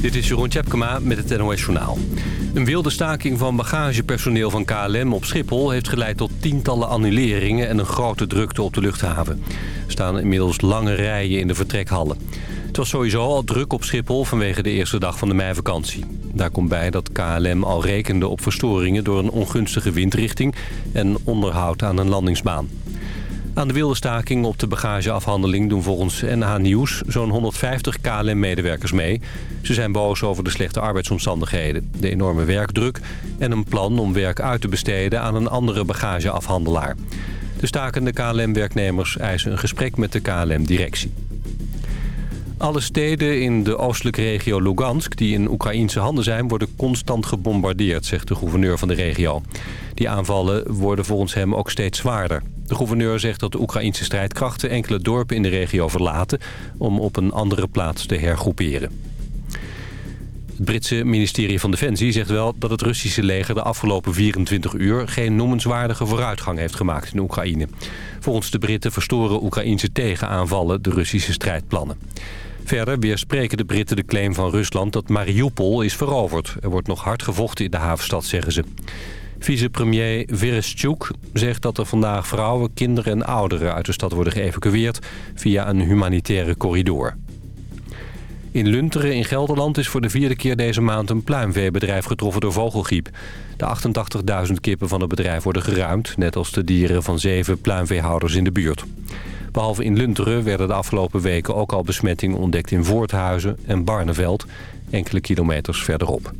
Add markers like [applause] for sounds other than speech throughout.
Dit is Jeroen Tjepkema met het NOS Journaal. Een wilde staking van bagagepersoneel van KLM op Schiphol... heeft geleid tot tientallen annuleringen en een grote drukte op de luchthaven. Er staan inmiddels lange rijen in de vertrekhallen. Het was sowieso al druk op Schiphol vanwege de eerste dag van de meivakantie. Daar komt bij dat KLM al rekende op verstoringen... door een ongunstige windrichting en onderhoud aan een landingsbaan. Aan de wilde staking op de bagageafhandeling doen volgens NH Nieuws zo'n 150 KLM-medewerkers mee. Ze zijn boos over de slechte arbeidsomstandigheden, de enorme werkdruk en een plan om werk uit te besteden aan een andere bagageafhandelaar. De stakende KLM-werknemers eisen een gesprek met de KLM-directie. Alle steden in de oostelijke regio Lugansk die in Oekraïnse handen zijn... worden constant gebombardeerd, zegt de gouverneur van de regio. Die aanvallen worden volgens hem ook steeds zwaarder. De gouverneur zegt dat de Oekraïnse strijdkrachten enkele dorpen in de regio verlaten... om op een andere plaats te hergroeperen. Het Britse ministerie van Defensie zegt wel dat het Russische leger de afgelopen 24 uur geen noemenswaardige vooruitgang heeft gemaakt in Oekraïne. Volgens de Britten verstoren Oekraïnse tegenaanvallen de Russische strijdplannen. Verder weerspreken de Britten de claim van Rusland dat Mariupol is veroverd. Er wordt nog hard gevochten in de havenstad, zeggen ze. Vicepremier Verestchuk zegt dat er vandaag vrouwen, kinderen en ouderen uit de stad worden geëvacueerd via een humanitaire corridor. In Lunteren in Gelderland is voor de vierde keer deze maand een pluimveebedrijf getroffen door vogelgriep. De 88.000 kippen van het bedrijf worden geruimd, net als de dieren van zeven pluimveehouders in de buurt. Behalve in Lunteren werden de afgelopen weken ook al besmettingen ontdekt in Voorthuizen en Barneveld, enkele kilometers verderop.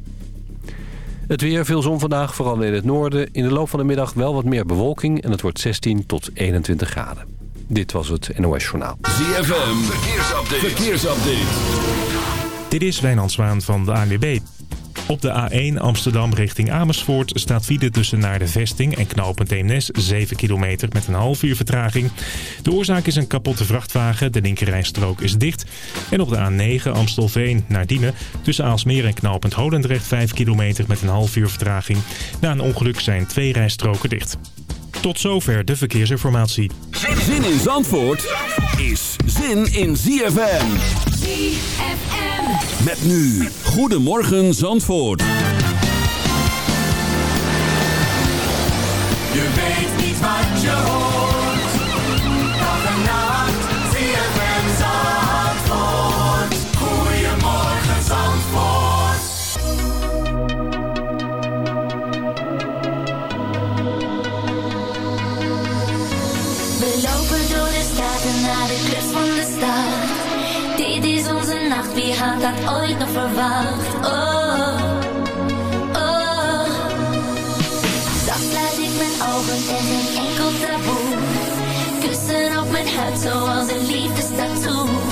Het weer, veel zon vandaag, vooral in het noorden. In de loop van de middag wel wat meer bewolking en het wordt 16 tot 21 graden. Dit was het NOS Journaal. ZFM, verkeersupdate. verkeersupdate. Dit is Wijnand Zwaan van de ANWB. Op de A1 Amsterdam richting Amersfoort staat file tussen naar de vesting en knooppunt Eemnes 7 kilometer met een half uur vertraging. De oorzaak is een kapotte vrachtwagen, de linkerrijstrook is dicht. En op de A9 Amstelveen naar Diemen tussen Aalsmeer en knooppunt Holendrecht 5 kilometer met een half uur vertraging. Na een ongeluk zijn twee rijstroken dicht. Tot zover de verkeersinformatie. Zin in Zandvoort is zin in ZFM. ZFM. Met nu, Goedemorgen Zandvoort. Je weet niet wat je hoort. Dat ooit nog verwacht? Oh, oh. Zacht sluit ik mijn ogen en geen enkel taboe. Kussen op mijn huid zoals een liefdestattoo.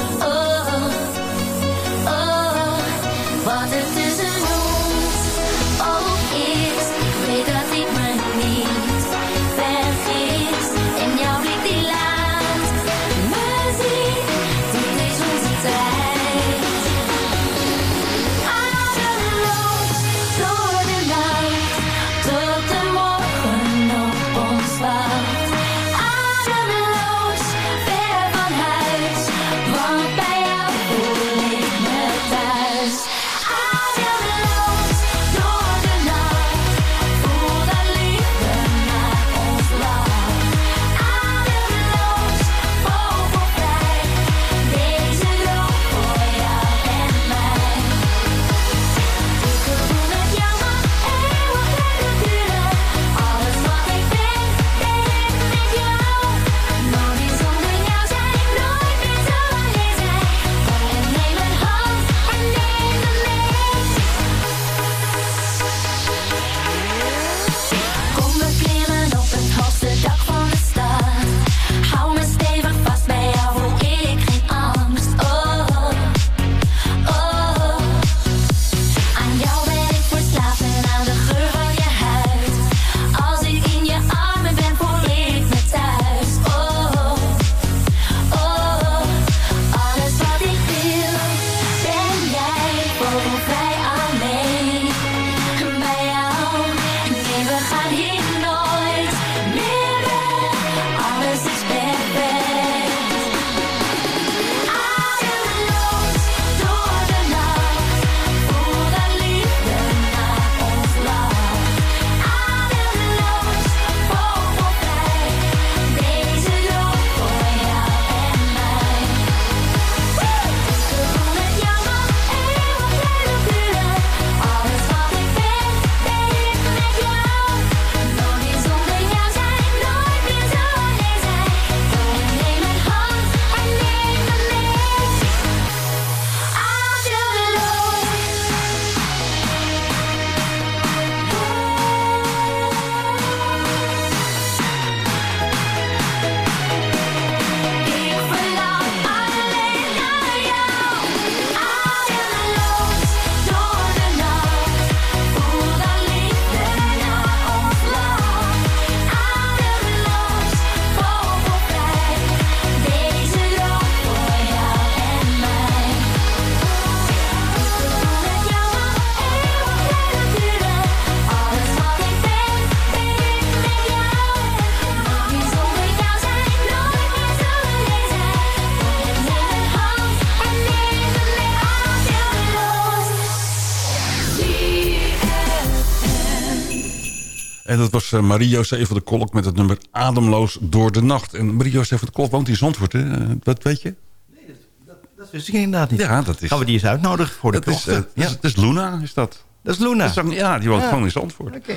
Was uh, Marie-José van de Kolk met het nummer Ademloos door de nacht. En Marie-José van de Kolk woont in Zandvoort, hè? Uh, wat weet je? Nee, dat, dat wist ik inderdaad niet. Ja, dat is... Gaan we die eens uitnodigen voor de dat is, uh, ja. dat, is, dat is Luna, is dat. Dat is Luna? Dat is, ja, die woont Ja. gewoon in Zandvoort. Oké.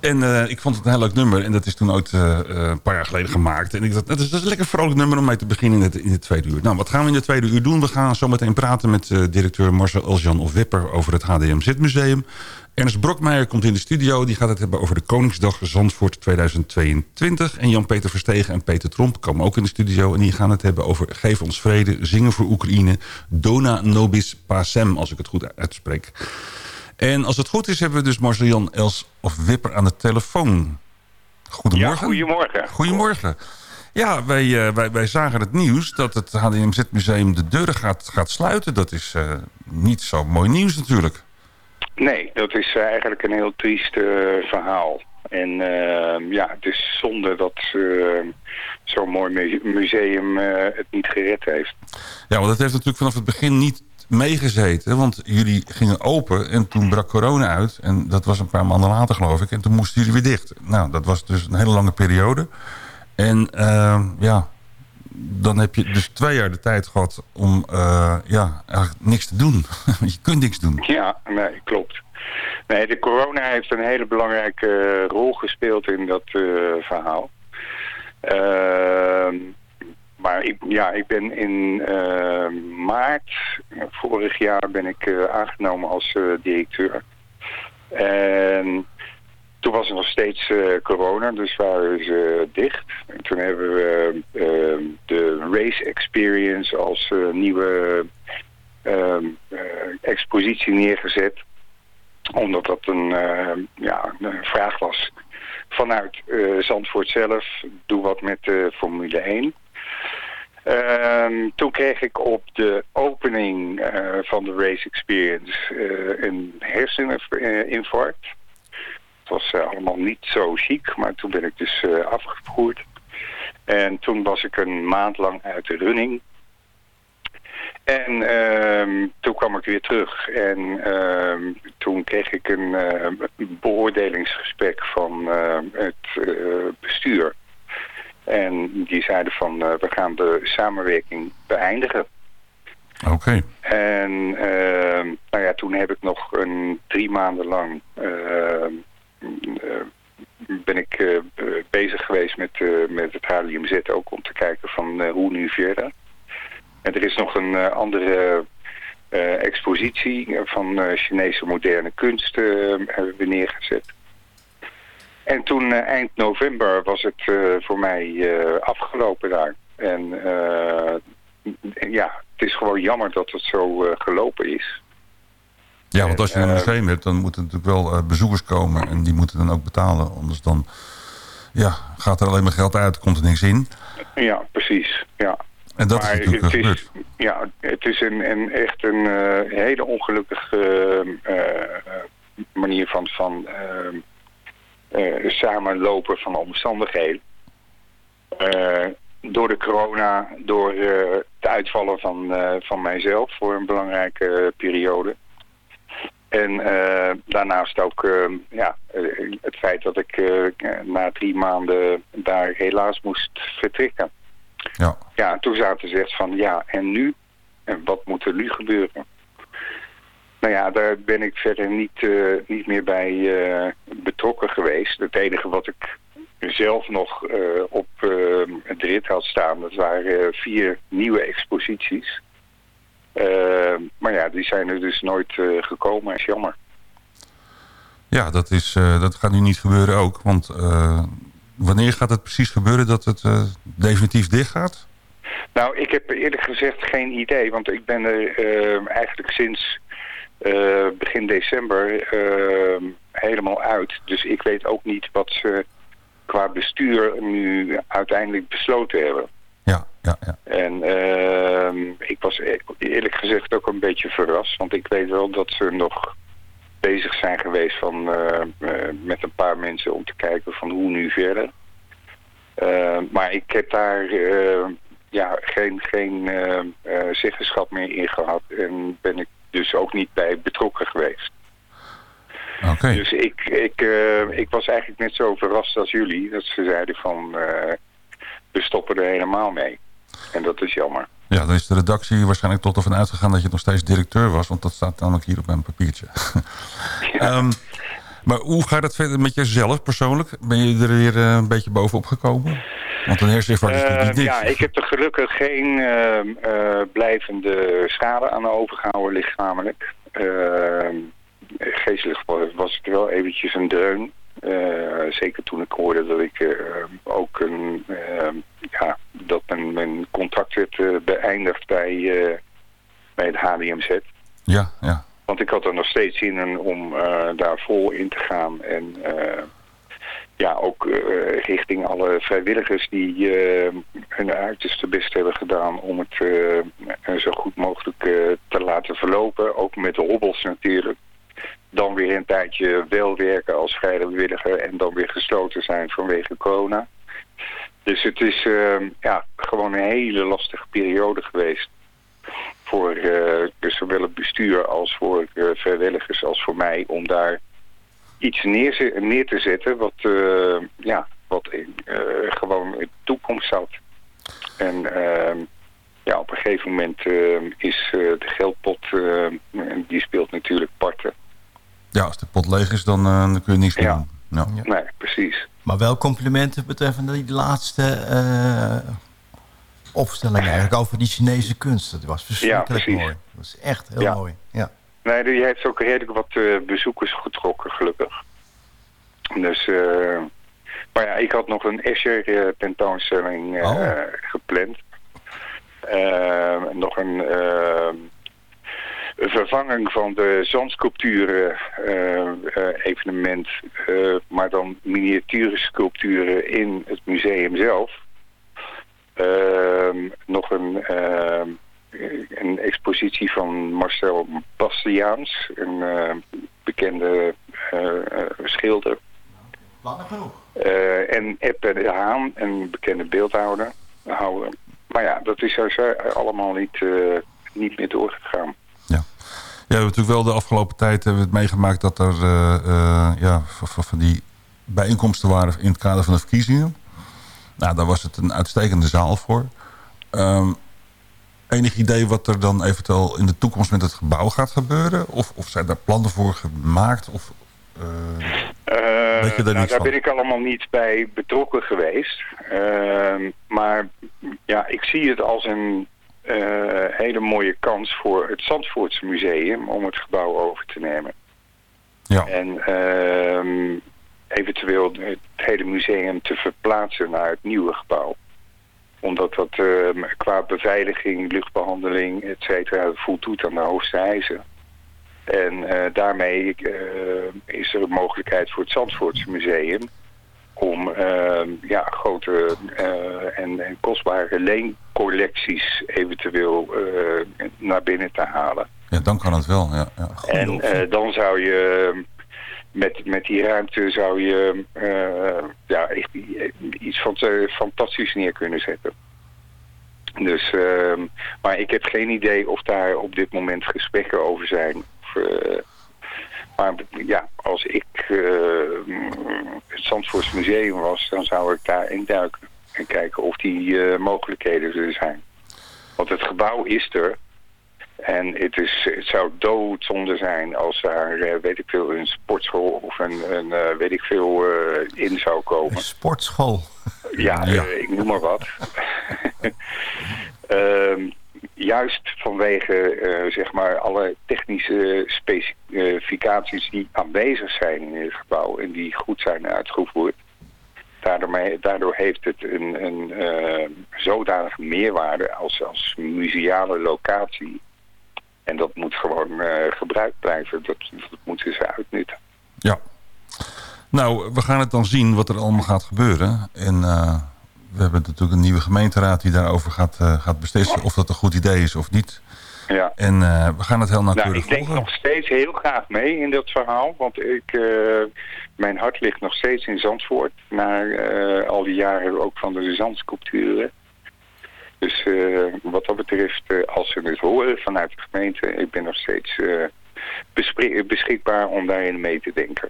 En eh, ik vond het een heel leuk nummer. En dat is toen ooit eh, eh, een paar jaar geleden gemaakt. En ik dacht, dat is, dat is een lekker vrolijk nummer om mee te beginnen in het, in het tweede uur. Nou, wat gaan we in het tweede uur doen? We gaan zo meteen praten met eh, directeur Marcel Eljan of Wipper over het HDMZ Museum. Ernst Brokmeijer komt in de studio. Die gaat het hebben over de Koningsdag Zandvoort 2022. En Jan-Peter Verstegen en Peter Tromp komen ook in de studio. En die gaan het hebben over Geef ons vrede, zingen voor Oekraïne. Dona nobis pacem, als ik het goed uitspreek. En als het goed is, hebben we dus Marcel-Jan Els of Wipper aan de telefoon. Goedemorgen. Ja, goedemorgen. Goedemorgen. Ja, wij, eh, wij, wij zagen het nieuws dat het HDMZ-museum de deuren gaat, gaat sluiten. Dat is eh, niet zo mooi nieuws natuurlijk. Nee, dat is eh, eigenlijk een heel triest eh, verhaal. En eh, ja, het is zonde dat eh, zo'n mooi mu- museum eh, het niet gered heeft. Ja, want dat heeft natuurlijk vanaf het begin niet meegezeten. Want jullie gingen open en toen brak corona uit. En dat was een paar maanden later geloof ik. En toen moesten jullie weer dicht. Nou, dat was dus een hele lange periode. En eh, ja, dan heb je dus twee jaar de tijd gehad om eh, ja, niks te doen. [laughs] Je kunt niks doen. Ja, nee, klopt. Nee, de corona heeft een hele belangrijke eh, rol gespeeld in dat eh, verhaal. Ehm, maar ik, ja, ik ben in eh, maart vorig jaar ben ik aangenomen als directeur. En toen was er nog steeds eh, corona, dus waren ze dicht. En toen hebben we eh, de Race Experience als eh, nieuwe ehm, eh, expositie neergezet. Omdat dat een, eh, ja, een vraag was vanuit eh, Zandvoort zelf. Doe wat met de Formule 1. Ehm, toen kreeg ik op de opening eh, van de Race Experience eh, een herseninfarct. Het was eh, allemaal niet zo chic, maar toen ben ik dus eh, afgevoerd. En toen was ik een maand lang uit de running. En ehm, toen kwam ik weer terug. En ehm, toen kreeg ik een eh, beoordelingsgesprek van het bestuur. En die zeiden van, we gaan de samenwerking beëindigen. Oké. En ehm, nou ja, toen heb ik nog een drie maanden lang ben ik eh, be- bezig geweest met, eh, met het HLMZ ook om te kijken van eh, hoe nu verder. En er is nog een eh, andere eh, expositie van eh, Chinese moderne kunst eh, hebben we neergezet. En toen eh, eind november was het eh, voor mij eh, afgelopen daar. En eh, ja, het is gewoon jammer dat het zo eh, gelopen is. Ja, want als je een Eh, museum hebt, dan moeten natuurlijk wel eh, bezoekers komen. En die moeten dan ook betalen. Anders dan ja, gaat er alleen maar geld uit, komt er niks in. Ja, precies. Ja. En dat maar is natuurlijk het gebeurd. is, ja, het is een, een echt een eh, hele ongelukkige eh, manier van, van eh, eh, samenlopen van omstandigheden. Eh, door de corona, door eh, het uitvallen van, eh, van mijzelf voor een belangrijke periode. En eh, daarnaast ook eh, ja, eh, het feit dat ik eh, na drie maanden daar helaas moest vertrekken. Ja. Ja, toen zaten ze echt van ja, en nu? En wat moet er nu gebeuren? Nou ja, daar ben ik verder niet, niet meer bij betrokken geweest. Het enige wat ik zelf nog op het rit had staan, dat waren vier nieuwe exposities. Eh, maar ja, die zijn er dus nooit eh, gekomen, is jammer. Ja, dat, is, eh, dat gaat nu niet gebeuren ook. Want wanneer gaat het precies gebeuren dat het definitief dicht gaat? Nou, ik heb eerlijk gezegd geen idee, want ik ben er eigenlijk sinds begin december helemaal uit. Dus ik weet ook niet wat ze qua bestuur nu uiteindelijk besloten hebben. Ja. En ehm, ik was e- eerlijk gezegd ook een beetje verrast, want ik weet wel dat ze nog bezig zijn geweest van, eh, eh, met een paar mensen om te kijken van hoe nu verder. Eh, maar ik heb daar eh, ja, geen, geen eh, zeggenschap meer in gehad en ben ik dus ook niet bij betrokken geweest. Dus ik, ik, ik was eigenlijk net zo verrast als jullie. Dat ze zeiden van, we stoppen er helemaal mee. En dat is jammer. Ja, dan is de redactie waarschijnlijk tot ervan uitgegaan dat je nog steeds directeur was. Want dat staat namelijk hier op mijn papiertje. [laughs] Ehm, maar hoe gaat het verder met jezelf persoonlijk? Ben je er weer eh, een beetje bovenop gekomen? Want een herseninfarct is natuurlijk niet niks. ja, ik heb er gelukkig geen eh, eh, blijvende schade aan overgehouden lichamelijk. Geestelijk wa- was het wel eventjes een dreun. Eh, zeker toen ik hoorde dat ik eh, ook een, eh, ja, dat mijn, mijn contract werd eh, beëindigd bij, bij het HDMZ. Ja, ja. Want ik had er nog steeds zin in om daar vol in te gaan. En ja, ook richting alle vrijwilligers die hun uiterste best hebben gedaan om het zo goed mogelijk te laten verlopen. Ook met de hobbels natuurlijk. Dan weer een tijdje wel werken als vrijwilliger en dan weer gesloten zijn vanwege corona. Dus het is eh, ja, gewoon een hele lastige periode geweest voor eh, dus zowel het bestuur als voor eh, vrijwilligers als voor mij om daar iets neer, te zetten wat, eh, ja, wat gewoon in de toekomst zat. En ehm, ja, op een gegeven moment eh, is de geldpot, die speelt natuurlijk parten. Ja, als de pot leeg is, dan, eh, dan kun je niks meer Ja. doen. Ja. Nee, precies. Maar wel complimenten betreffende die laatste eh, opstelling eigenlijk over die Chinese kunst. Dat was verschrikkelijk precies. mooi. Dat was echt heel Ja. mooi. Ja. Nee, die heeft ook redelijk wat eh, bezoekers getrokken, gelukkig. Dus, eh, maar ja, ik had nog een Escher eh, tentoonstelling eh, Oh. gepland. Eh, nog een eh, een vervanging van de zandsculpturen eh, eh, evenement, eh, maar dan miniature sculpturen in het museum zelf. Ehm, nog een, ehm, een expositie van Marcel Bastiaans, een bekende schilder. Plannen genoeg. Eh, en Eppe de Haan, een bekende beeldhouder. houder. Maar ja, dat is dus allemaal niet, niet meer doorgegaan. Ja, we hebben natuurlijk wel de afgelopen tijd hebben we het meegemaakt dat er eh, eh, ja, van, die bijeenkomsten waren in het kader van de verkiezingen. Nou, daar was het een uitstekende zaal voor. Ehm, enig idee wat er dan eventueel in de toekomst met het gebouw gaat gebeuren? Of, of zijn daar plannen voor gemaakt? Of, eh, Weet je daar nou, daar ben ik allemaal niet bij betrokken geweest. Ehm, maar ja, ik zie het als een eh, hele mooie kans voor het Zandvoortse Museum om het gebouw over te nemen. ja. En ehm, eventueel het hele museum te verplaatsen naar het nieuwe gebouw. Omdat dat ehm, qua beveiliging, luchtbehandeling, et cetera, voldoet aan de hoogste eisen. En eh, daarmee eh, is er een mogelijkheid voor het Zandvoortse Museum om ehm, ja, grote eh, en, en kostbare leencollecties eventueel eh, naar binnen te halen. ja, dan kan het wel. Ja, ja. En eh, dan zou je met, met die ruimte zou je ja, echt iets van, fantastisch neer kunnen zetten. Dus, ehm, maar ik heb geen idee of daar op dit moment gesprekken over zijn. Of, maar ja, als ik eh, het Zandvoorts Museum was, dan zou ik daar induiken. En kijken of die eh, mogelijkheden er zijn. Want het gebouw is er. En het, is, het zou doodzonde zijn als daar, eh, weet ik veel, een sportschool of een, een weet ik veel, in zou komen. Een sportschool. Ja, Ja. ik noem maar wat. [laughs] Ehm, juist vanwege eh, zeg maar alle technische specificaties die aanwezig zijn in het gebouw en die goed zijn uitgevoerd. Daardoor, daardoor heeft het een, een eh, zodanige meerwaarde als, als museale locatie. En dat moet gewoon eh, gebruikt blijven. Dat, dat moeten ze uitnutten. Ja. Nou, we gaan het dan zien wat er allemaal gaat gebeuren. En we hebben natuurlijk een nieuwe gemeenteraad die daarover gaat, eh, gaat beslissen of dat een goed idee is of niet. Ja. En eh, we gaan het heel Nou, nauwkeurig ik denk volgen. nog steeds heel graag mee in dat verhaal. Want ik, eh, mijn hart ligt nog steeds in Zandvoort. Na al die jaren ook van de zandsculpturen. Dus wat dat betreft, als ze het horen vanuit de gemeente... ik ben nog steeds beschikbaar om daarin mee te denken.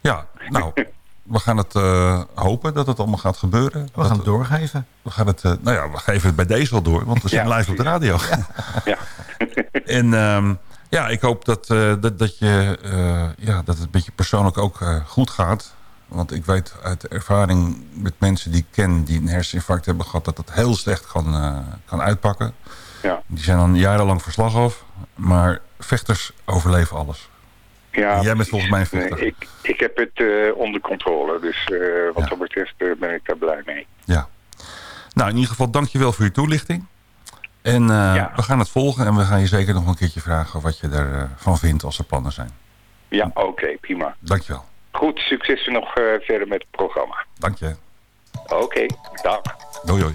Ja, nou, [laughs] we gaan het eh, hopen dat het allemaal gaat gebeuren. We Dat- gaan het doorgeven. we gaan het, eh, nou ja, we geven het bij deze al door, want we zijn Ja, live op de radio. [laughs] Ja. En ehm, ja, ik hoop dat, eh, dat, dat, je, eh, ja, dat het met je persoonlijk ook goed gaat. Want ik weet uit ervaring met mensen die ik ken die een herseninfarct hebben gehad... dat dat heel slecht kan, eh, kan uitpakken. Ja. Die zijn dan jarenlang verslag af. Maar vechters overleven alles. Ja, Jij bent volgens mij een vechter. ik, ik heb het eh, onder controle, dus eh, wat Ja. dat betreft eh, ben ik daar blij mee. Ja. Nou, in ieder geval dankjewel voor je toelichting. En Ja. we gaan het volgen en we gaan je zeker nog een keertje vragen... wat je ervan van vindt als er plannen zijn. Ja, oké, prima. Dankjewel. Goed, succes nog verder met het programma. Dank je. Oké, dag. Doei doei.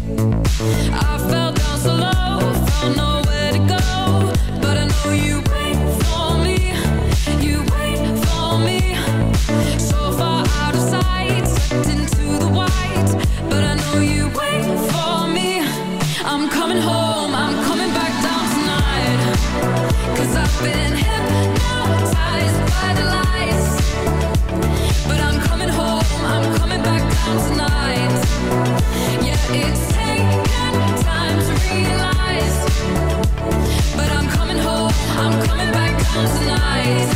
I'm coming back down tonight. I've been hypnotized by the lies. But I'm coming home, I'm coming back down tonight. Yeah, it's taking time to realize. But I'm coming home, I'm coming back down tonight.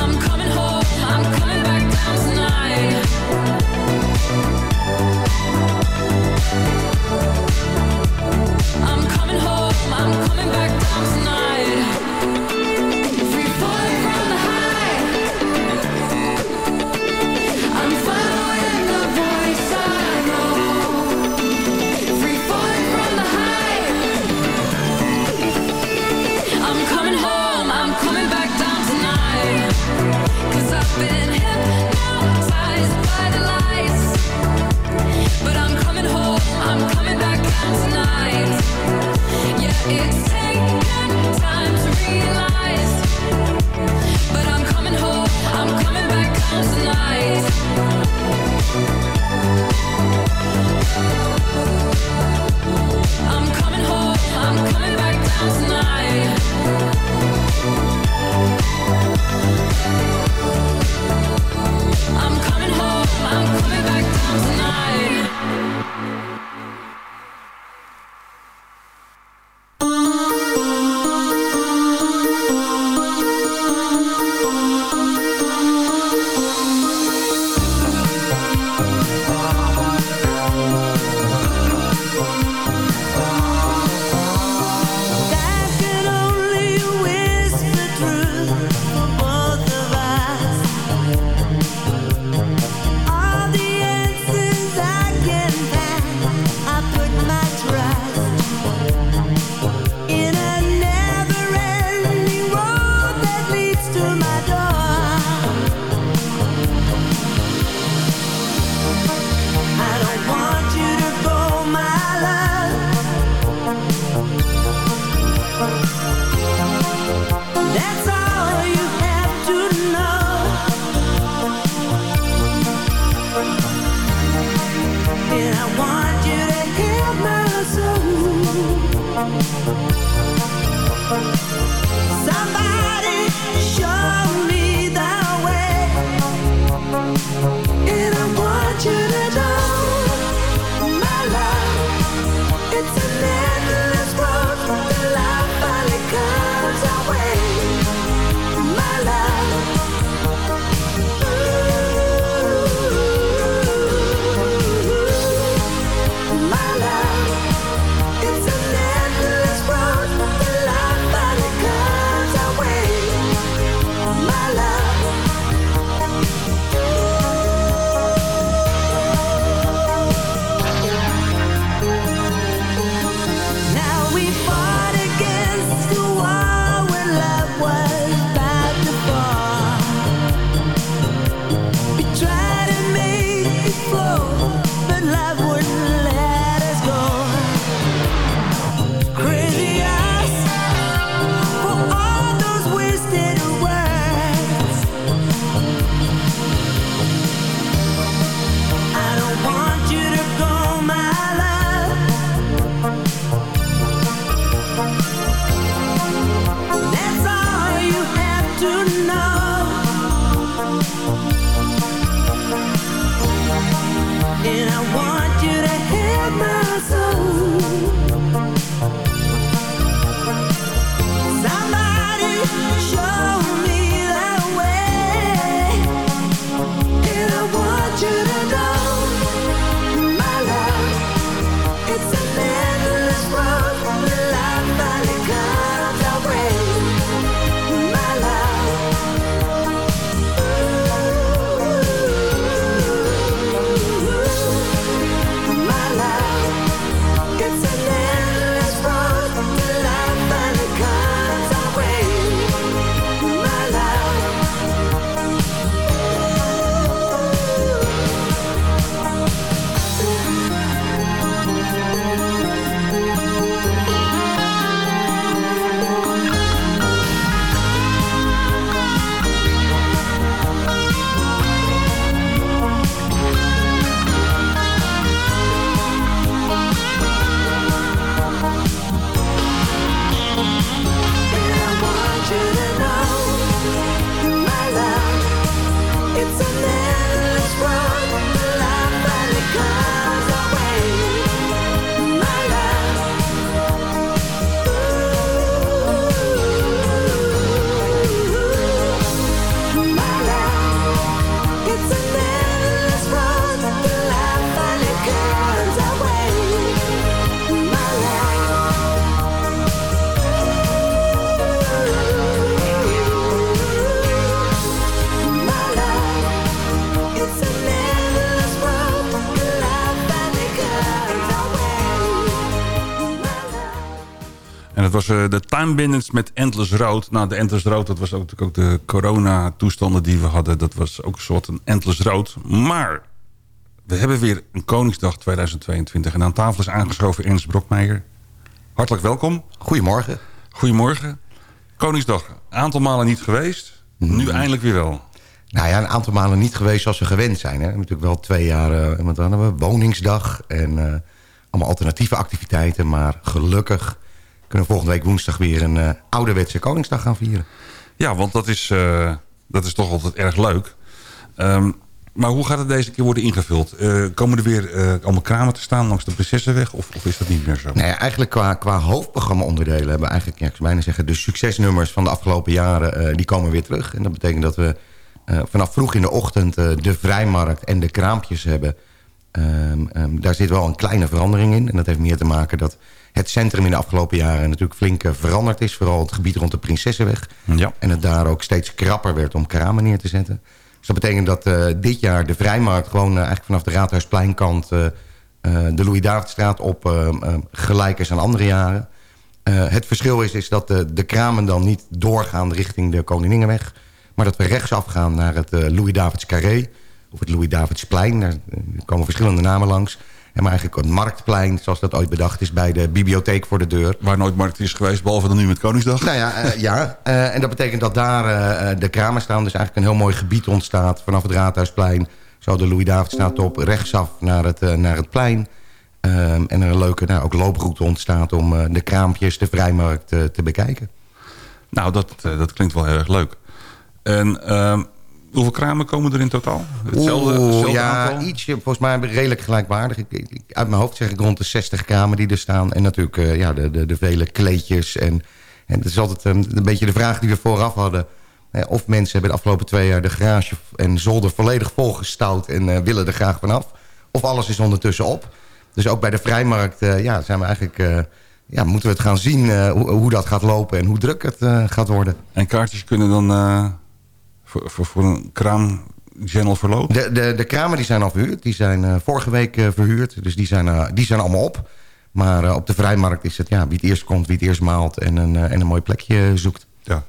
I'm coming home, I'm coming back down tonight. was not was eh, de Time Bandits met Endless Road. Nou, de Endless Road, dat was ook, natuurlijk ook de corona-toestanden die we hadden. Dat was ook een soort een Endless Road. Maar we hebben weer een Koningsdag 2022. En aan tafel is aangeschoven Ernst Brokmeijer. Hartelijk welkom. Goedemorgen. Goedemorgen. Koningsdag, een aantal malen niet geweest. Nu eindelijk weer wel. Nou ja, een aantal malen niet geweest zoals we gewend zijn. Hè. Hebben natuurlijk wel twee jaar, uh, wat hadden we, woningsdag en eh, allemaal alternatieve activiteiten. Maar gelukkig kunnen volgende week woensdag weer een eh, ouderwetse Koningsdag gaan vieren. Ja, want dat is, eh, dat is toch altijd erg leuk. Ehm, maar hoe gaat het deze keer worden ingevuld? Eh, komen er weer allemaal kramen te staan langs de Prinsessenweg? Of, of is dat niet meer zo? Ja, eigenlijk qua, qua hoofdprogramma-onderdelen hebben we eigenlijk, ja, ik zou bijna zeggen, de succesnummers van de afgelopen jaren, die komen weer terug. En dat betekent dat we vanaf vroeg in de ochtend de vrijmarkt en de kraampjes hebben. Ehm, ehm, daar zit wel een kleine verandering in. En dat heeft meer te maken dat het centrum in de afgelopen jaren natuurlijk flink eh, veranderd is. Vooral het gebied rond de Prinsessenweg. Ja. En het daar ook steeds krapper werd om kramen neer te zetten. Dus dat betekent dat eh, dit jaar de vrijmarkt gewoon eh, eigenlijk vanaf de Raadhuispleinkant... de Louis-Davidstraat op eh, eh, gelijk is aan andere jaren. Het verschil is, is dat de, de kramen dan niet doorgaan richting de Koningingenweg... maar dat we rechtsaf gaan naar het Louis-Davids Carré... of het Louis-Davidsplein, daar komen verschillende namen langs... En maar eigenlijk het marktplein, zoals dat ooit bedacht is... bij de bibliotheek voor de deur. Waar nooit markt is geweest, behalve dan nu met Koningsdag. Nou ja, eh, ja. Eh, en dat betekent dat daar eh, de kramen staan. Dus eigenlijk een heel mooi gebied ontstaat vanaf het Raadhuisplein. Zo de Louis-Davidstraat op, rechtsaf naar het, naar het plein. Ehm, en er een leuke nou, ook looproute ontstaat om de kraampjes, de vrijmarkt te bekijken. Nou, dat, dat klinkt wel heel erg leuk. En ehm, hoeveel kramen komen er in totaal? Hetzelfde, Oeh, hetzelfde ja, aantal? ietsje, volgens mij redelijk gelijkwaardig. Ik, ik- uit mijn hoofd zeg ik rond de 60 kramen die er staan. En natuurlijk eh, ja, de, de, de vele kleedjes. En, en het is altijd een, een beetje de vraag die we vooraf hadden. Eh, of mensen hebben de afgelopen twee jaar de garage en zolder volledig volgestouwd... en eh, willen er graag vanaf. Of alles is ondertussen op. Dus ook bij de vrijmarkt ja, zijn we eigenlijk... ja, moeten we het gaan zien hoe, hoe dat gaat lopen en hoe druk het gaat worden. En kaartjes kunnen dan voor, voor, voor een kraam channel verlopen? De, de, de kramen die zijn al verhuurd. Die zijn eh, vorige week eh, verhuurd. Dus die zijn, eh, die zijn allemaal op. Maar op de vrijmarkt is het ja, wie het eerst komt, wie het eerst maalt... en een, en een mooi plekje zoekt. Ja.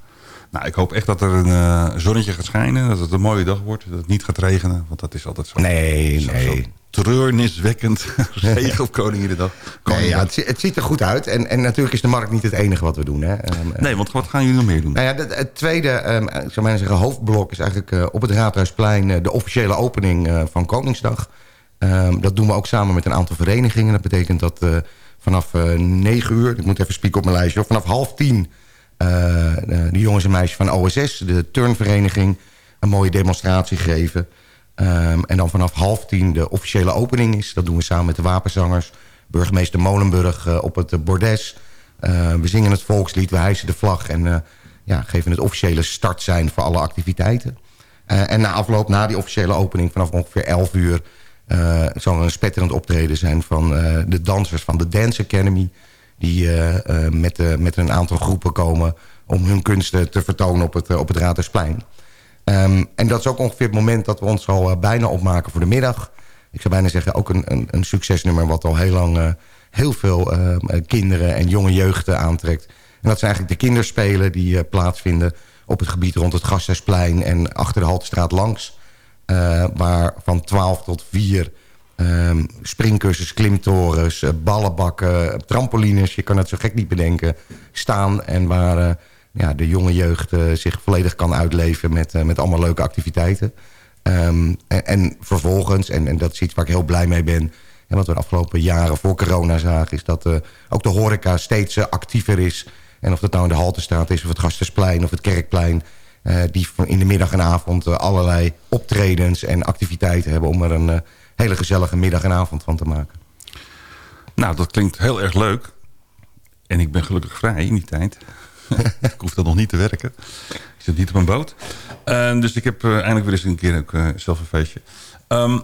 Nou, ik hoop echt dat er een zonnetje gaat schijnen. Dat het een mooie dag wordt. Dat het niet gaat regenen. Want dat is altijd zo, Nee, zo, nee. zo treurniswekkend. [laughs] Regen op Koninginnedag. Nee, ja, het, het ziet er goed uit. En, en natuurlijk is de markt niet het enige wat we doen. Hè. Ehm, eh, Nee, want wat gaan jullie nog meer doen? Nou ja, het, het tweede, ehm, ik zou bijna zeggen, hoofdblok is eigenlijk eh, op het Raadhuisplein eh, de officiële opening eh, van Koningsdag. Ehm, dat doen we ook samen met een aantal verenigingen. Dat betekent dat eh, vanaf eh 9 uur, ik moet even spieken op mijn lijstje, hoor, vanaf half tien eh, eh, de jongens en meisjes van OSS, de turnvereniging, een mooie demonstratie geven. Ehm, en dan vanaf half tien de officiële opening is. Dat doen we samen met de wapenzangers. Burgemeester Molenburg eh, op het bordes. Eh, we zingen het volkslied, we hijsen de vlag... en eh, ja, geven het officiële start zijn voor alle activiteiten. Eh, en na afloop, na die officiële opening... vanaf ongeveer 11 uur... zal er een spetterend optreden zijn van de dansers van de Dance Academy... die met, met een aantal groepen komen... om hun kunsten te vertonen op het, op het. Ehm, en dat is ook ongeveer het moment dat we ons al eh, bijna opmaken voor de middag. Ik zou bijna zeggen ook een, een, een succesnummer... wat al heel lang eh, heel veel eh, kinderen en jonge jeugd eh, aantrekt. En dat zijn eigenlijk de kinderspelen die plaatsvinden... op het gebied rond het Gasthuisplein en achter de Haltestraat langs. waar van 12 tot 4 ehm springkussens, klimtorens, ballenbakken, trampolines... je kan het zo gek niet bedenken, staan. En waar ja, de jonge jeugd eh, zich volledig kan uitleven met, eh, met allemaal leuke activiteiten. Ehm, en, en vervolgens, en, en dat is iets waar ik heel blij mee ben... en wat we de afgelopen jaren voor corona zagen... is dat eh, ook de horeca steeds actiever is. En of dat nou in de Haltestraat is, of het Gastersplein of het Kerkplein... die in de middag en avond allerlei optredens en activiteiten hebben... om er een hele gezellige middag en avond van te maken. Nou, dat klinkt heel erg leuk. En ik ben gelukkig vrij in die tijd. [laughs] ik hoef dan nog niet te werken. Ik zit niet op een boot. Eh, dus ik heb eh, eindelijk weer eens een keer ook, eh, zelf een feestje. Ehm,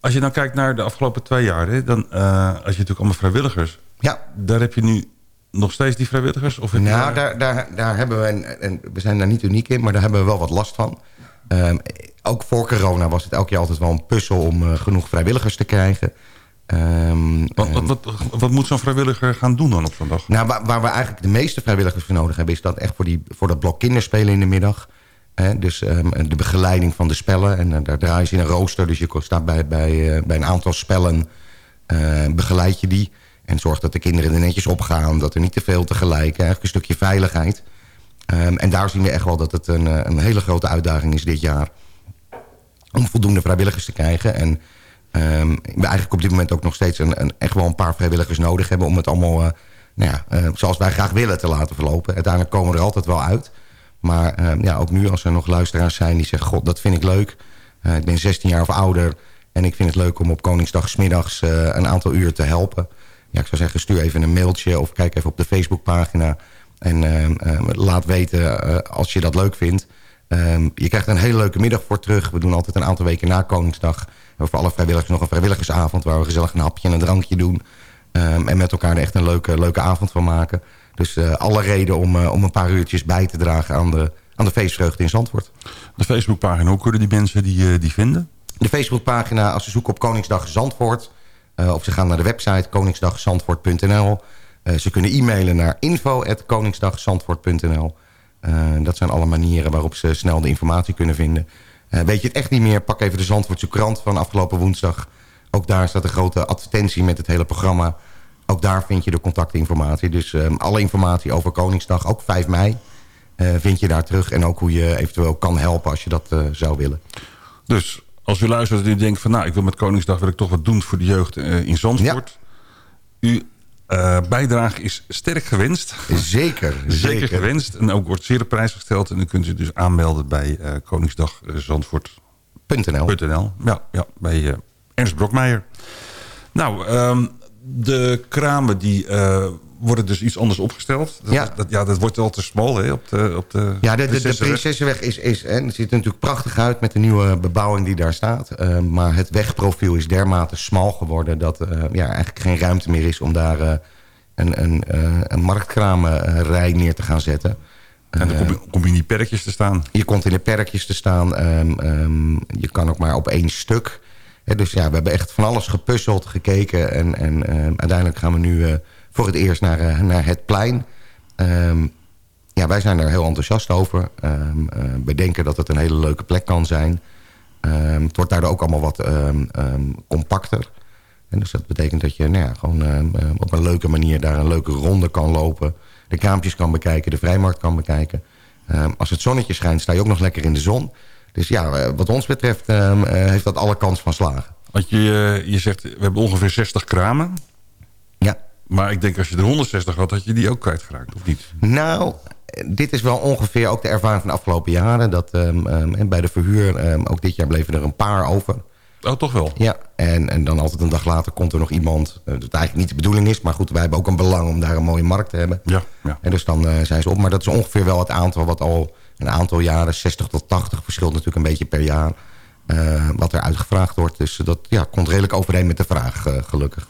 als je nou kijkt naar de afgelopen twee jaar... Hè, dan uh, als je natuurlijk allemaal vrijwilligers... Ja. Daar heb je nu nog steeds die vrijwilligers? Of Nou, daar, daar, daar hebben we, en, en we zijn daar niet uniek in... maar daar hebben we wel wat last van. Um, ook voor corona was het elk jaar altijd wel een puzzel... om uh, genoeg vrijwilligers te krijgen... Um, wat, wat, wat, wat, moet zo'n vrijwilliger gaan doen dan op zo'n dag? Nou, waar, waar, we eigenlijk de meeste vrijwilligers voor nodig hebben... is dat echt voor, die, voor dat blok kinderspelen in de middag. Hè? Dus um, de begeleiding van de spellen. En uh, daar draaien ze in een rooster. Dus je staat bij, bij, uh, bij een aantal spellen... Uh, begeleid je die. En zorg dat de kinderen er netjes opgaan. Dat er niet te veel tegelijk. Eigenlijk een stukje veiligheid. Um, en daar zien we echt wel dat het een, een hele grote uitdaging is dit jaar. Om voldoende vrijwilligers te krijgen. En um, we eigenlijk op dit moment ook nog steeds een, een, echt wel een paar vrijwilligers nodig hebben... om het allemaal, uh, nou ja, uh, zoals wij graag willen te laten verlopen. Uiteindelijk komen we er altijd wel uit. Maar um, ja, ook nu als er nog luisteraars zijn die zeggen... god, dat vind ik leuk. Uh, ik ben 16 jaar of ouder... en ik vind het leuk om op Koningsdag smiddags een aantal uur te helpen. Ja, ik zou zeggen, stuur even een mailtje... of kijk even op de Facebookpagina... en laat weten als je dat leuk vindt... Je krijgt een hele leuke middag voor terug. We doen altijd een aantal weken na Koningsdag. Voor alle vrijwilligers nog een vrijwilligersavond... waar we gezellig een hapje en een drankje doen. Um, en met elkaar er echt een leuke, leuke avond van maken. Dus uh, alle reden om, uh, om een paar uurtjes bij te dragen aan de, aan de feestvreugde in Zandvoort. De Facebookpagina, hoe kunnen die mensen die, uh, die vinden? De Facebookpagina, als ze zoeken op Koningsdag Zandvoort... Of ze gaan naar de website koningsdagzandvoort.nl... ze kunnen e-mailen naar info.koningsdagzandvoort.nl... Dat zijn alle manieren waarop ze snel de informatie kunnen vinden. Uh, weet je het echt niet meer, pak even de Zandvoortse krant van afgelopen woensdag. Ook daar staat een grote advertentie met het hele programma. Ook daar vind je de contactinformatie. Dus uh, alle informatie over Koningsdag, ook 5 mei, vind je daar terug. En ook hoe je eventueel kan helpen als je dat zou willen. Dus als u luistert en u denkt van... nou, ik wil met Koningsdag wil ik toch wat doen voor de jeugd in Zandvoort... Ja Uw eh, bijdrage is sterk gewenst. Zeker, [laughs] Zeker zeker. gewenst. En ook wordt zeer op prijs gesteld. En dan kunt u dus aanmelden bij Koningsdag eh, Zandvoort.nl. .nl. Ja, ja, bij eh, Ernst Brokmeijer. Nou, ehm, de kramen die worden dus iets anders opgesteld. Dat, Ja. dat, ja, dat wordt wel te smal hè, op de, op de Ja, de, de, de Prinsessenweg. Is, is, hè, het ziet er natuurlijk prachtig uit met de nieuwe bebouwing die daar staat. Eh, maar het wegprofiel is dermate smal geworden dat eh, ja, eigenlijk geen ruimte meer is om daar eh, een, een, een marktkramenrij neer te gaan zetten. En dan kom je, kom je in die perkjes te staan. Je komt in de perkjes te staan. ehm, ehm, je kan ook maar op één stuk. Dus ja, we hebben echt van alles gepuzzeld, gekeken. En, en ehm, uiteindelijk gaan we nu voor het eerst naar, eh, naar het plein. Ehm, ja, wij zijn er heel enthousiast over. Eh, we denken dat het een hele leuke plek kan zijn. Ehm, het wordt daardoor ook allemaal wat compacter. En dus dat betekent dat je nou ja, gewoon op een leuke manier daar een leuke ronde kan lopen. De kraampjes kan bekijken, de vrijmarkt kan bekijken. Als het zonnetje schijnt, sta je ook nog lekker in de zon. Dus ja, eh, wat ons betreft heeft dat alle kans van slagen. Want je, je zegt, we hebben ongeveer 60 kramen. Maar ik denk als je er 160 had, had je die ook kwijtgeraakt, of niet? Nou, dit is wel ongeveer ook de ervaring van de afgelopen jaren. Dat ehm, ehm, en bij de verhuur, ehm, ook dit jaar bleven er een paar over. Oh, toch wel? Ja, en, en dan altijd een dag later komt er nog iemand... eh, dat eigenlijk niet de bedoeling is, maar goed, wij hebben ook een belang om daar een mooie markt te hebben. Ja, ja. En dus dan eh, zijn ze op. Maar dat is ongeveer wel het aantal wat al een aantal jaren... 60 tot 80 verschilt natuurlijk een beetje per jaar... eh, wat er uitgevraagd wordt. Dus dat ja, komt redelijk overeen met de vraag, gelukkig.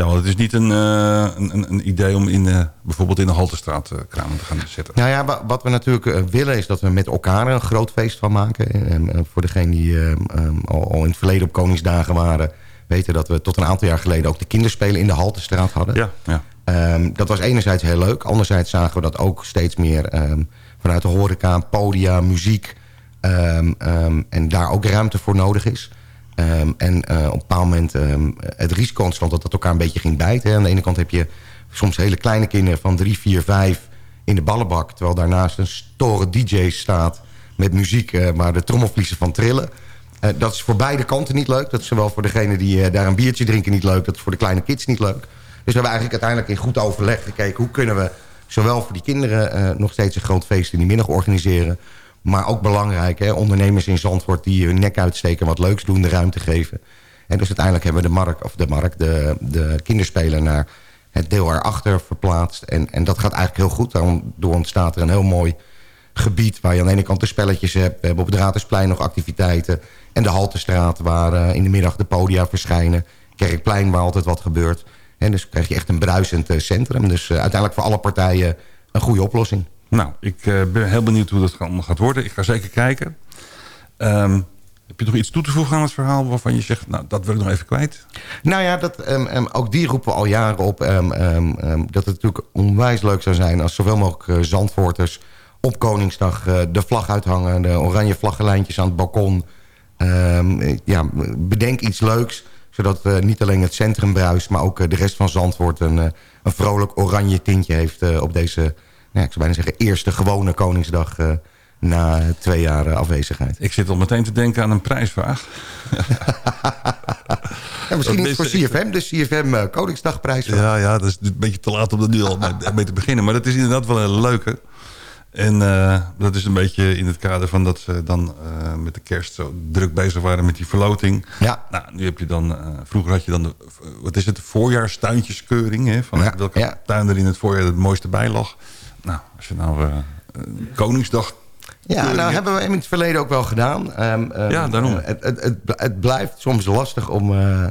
Ja, want het is niet een, eh, een, een- een idee om in, bijvoorbeeld in de Haltestraat eh, kramen te gaan zetten. Nou ja, wa- wat we natuurlijk eh, willen is dat we met elkaar een groot feest van maken. En, voor degenen die eh, eh, al, al in het verleden op Koningsdagen waren... weten dat we tot een aantal jaar geleden ook de kinderspelen in de Haltestraat hadden. Ja, ja. Ehm, dat was enerzijds heel leuk. Anderzijds zagen we dat ook steeds meer ehm, vanuit de horeca, podia, muziek... ehm, ehm, en daar ook ruimte voor nodig is. Ehm, en eh, op een bepaald moment ehm, het risico ontstond dat dat elkaar een beetje ging bijten. hè. Aan de ene kant heb je soms hele kleine kinderen van drie, vier, vijf in de ballenbak... terwijl daarnaast een storen DJ staat met muziek eh, waar de trommelvliezen van trillen... Eh, dat is voor beide kanten niet leuk. Dat is zowel voor degene die daar een biertje drinken niet leuk... dat is voor de kleine kids niet leuk. Dus we hebben eigenlijk uiteindelijk in goed overleg gekeken... hoe kunnen we zowel voor die kinderen nog steeds een groot feest in de middag organiseren... maar ook belangrijk, hè, ondernemers in Zandvoort die hun nek uitsteken... wat leuks doen, de ruimte geven. En dus uiteindelijk hebben we de markt, of de, markt, de, de kinderspeler naar het deel erachter verplaatst. En, en dat gaat eigenlijk heel goed. Daardoor ontstaat er een heel mooi gebied waar je aan de ene kant de spelletjes hebt. We hebben op het Ratersplein nog activiteiten. En de Haltestraat waar eh, in de middag de podia verschijnen. Kerkplein waar altijd wat gebeurt. En dus krijg je echt een bruisend eh, centrum. Dus eh, uiteindelijk voor alle partijen een goede oplossing. Nou, ik eh, ben heel benieuwd hoe dat allemaal gaat worden. Ik ga zeker kijken. Ehm, heb je nog iets toe te voegen aan het verhaal waarvan je zegt... nou, dat wil ik nog even kwijt? Nou ja, dat, ehm, ehm, ook die roepen we al jaren op. dat het natuurlijk onwijs leuk zou zijn... als zoveel mogelijk eh, Zandvoorters op Koningsdag eh, de vlag uithangen. De oranje vlaggenlijntjes aan het balkon. Ja, bedenk iets leuks. Zodat eh, niet alleen het centrum bruist... maar ook de rest van Zandvoort een, een vrolijk oranje tintje heeft... op deze, nou ik zou bijna zeggen, eerste gewone Koningsdag... eh, na twee jaar eh, afwezigheid. Ik zit al meteen te denken aan een prijsvraag. [laughs] Ja, misschien niet voor CFM, de CFM eh, Koningsdagprijs. Ja, ja, dat is een beetje te laat om er nu al mee, te beginnen. Maar dat is inderdaad wel een leuke. En dat is een beetje in het kader van dat ze dan met de kerst zo druk bezig waren met die verloting. Ja. Nou, nu heb je dan, vroeger had je dan, de, wat is het, de voorjaarstuintjeskeuring. Hè, van Ja, welke ja. tuin er in het voorjaar het mooiste bij lag. Nou, als je nou eh, Koningsdag... Ja, nou hebben we in het verleden ook wel gedaan. Ehm, ehm, Ja, daarom. eh, Het, het, het, het blijft soms lastig om eh, eh,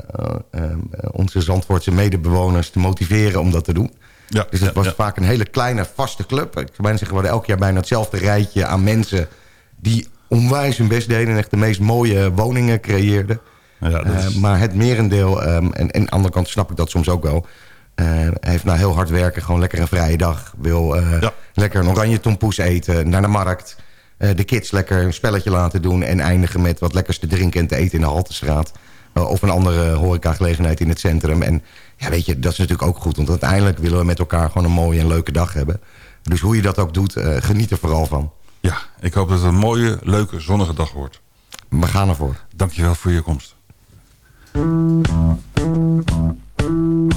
ehm, onze Zandvoortse medebewoners te motiveren om dat te doen. Ja, Dus het ja, was ja. vaak een hele kleine vaste club. Ik zou bijna zeggen, we hadden elk jaar bijna hetzelfde rijtje aan mensen... die onwijs hun best deden en echt de meest mooie woningen creëerden. Ja, dat Eh, maar het merendeel, en, en aan de andere kant snap ik dat soms ook wel... eh, heeft na heel hard werken gewoon lekker een vrije dag. Wil eh, Ja. lekker een oranje tompoes eten, naar de markt... eh, de kids lekker een spelletje laten doen... en eindigen met wat lekkers te drinken en te eten in de Haltestraat. Of een andere horecagelegenheid in het centrum. En ja, weet je, dat is natuurlijk ook goed. Want uiteindelijk willen we met elkaar gewoon een mooie en leuke dag hebben. Dus hoe je dat ook doet, geniet er vooral van. Ja, ik hoop dat het een mooie, leuke, zonnige dag wordt. We gaan ervoor. Dankjewel voor je komst. MUZIEK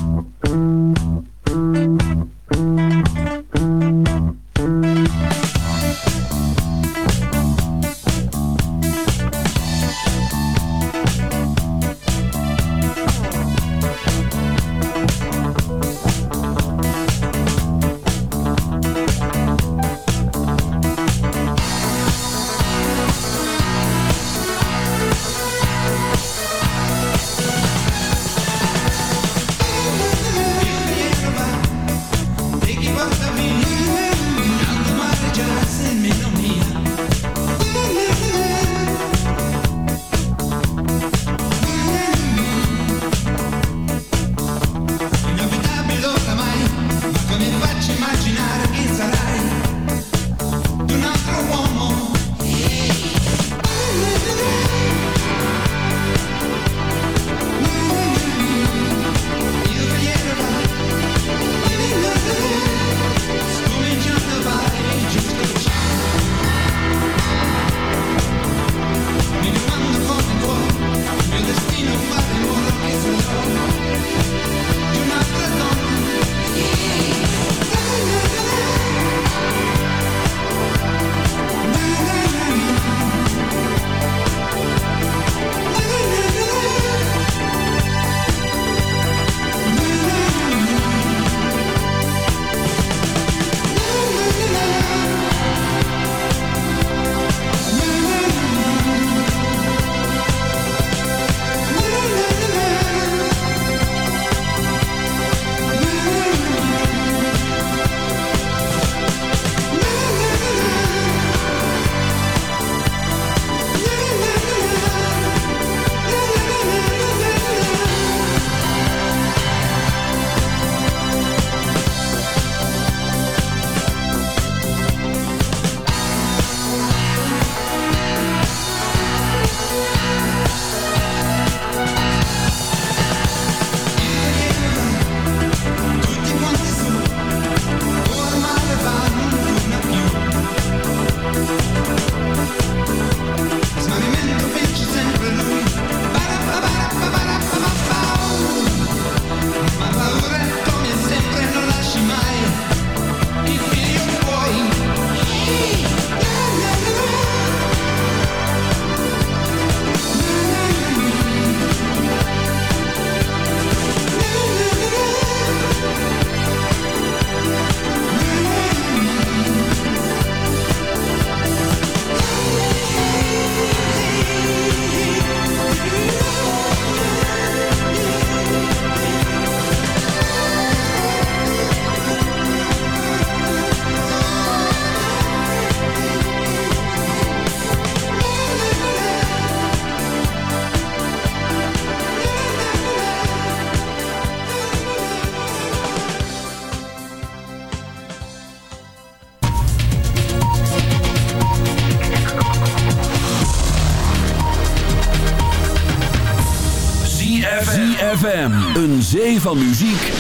zee van muziek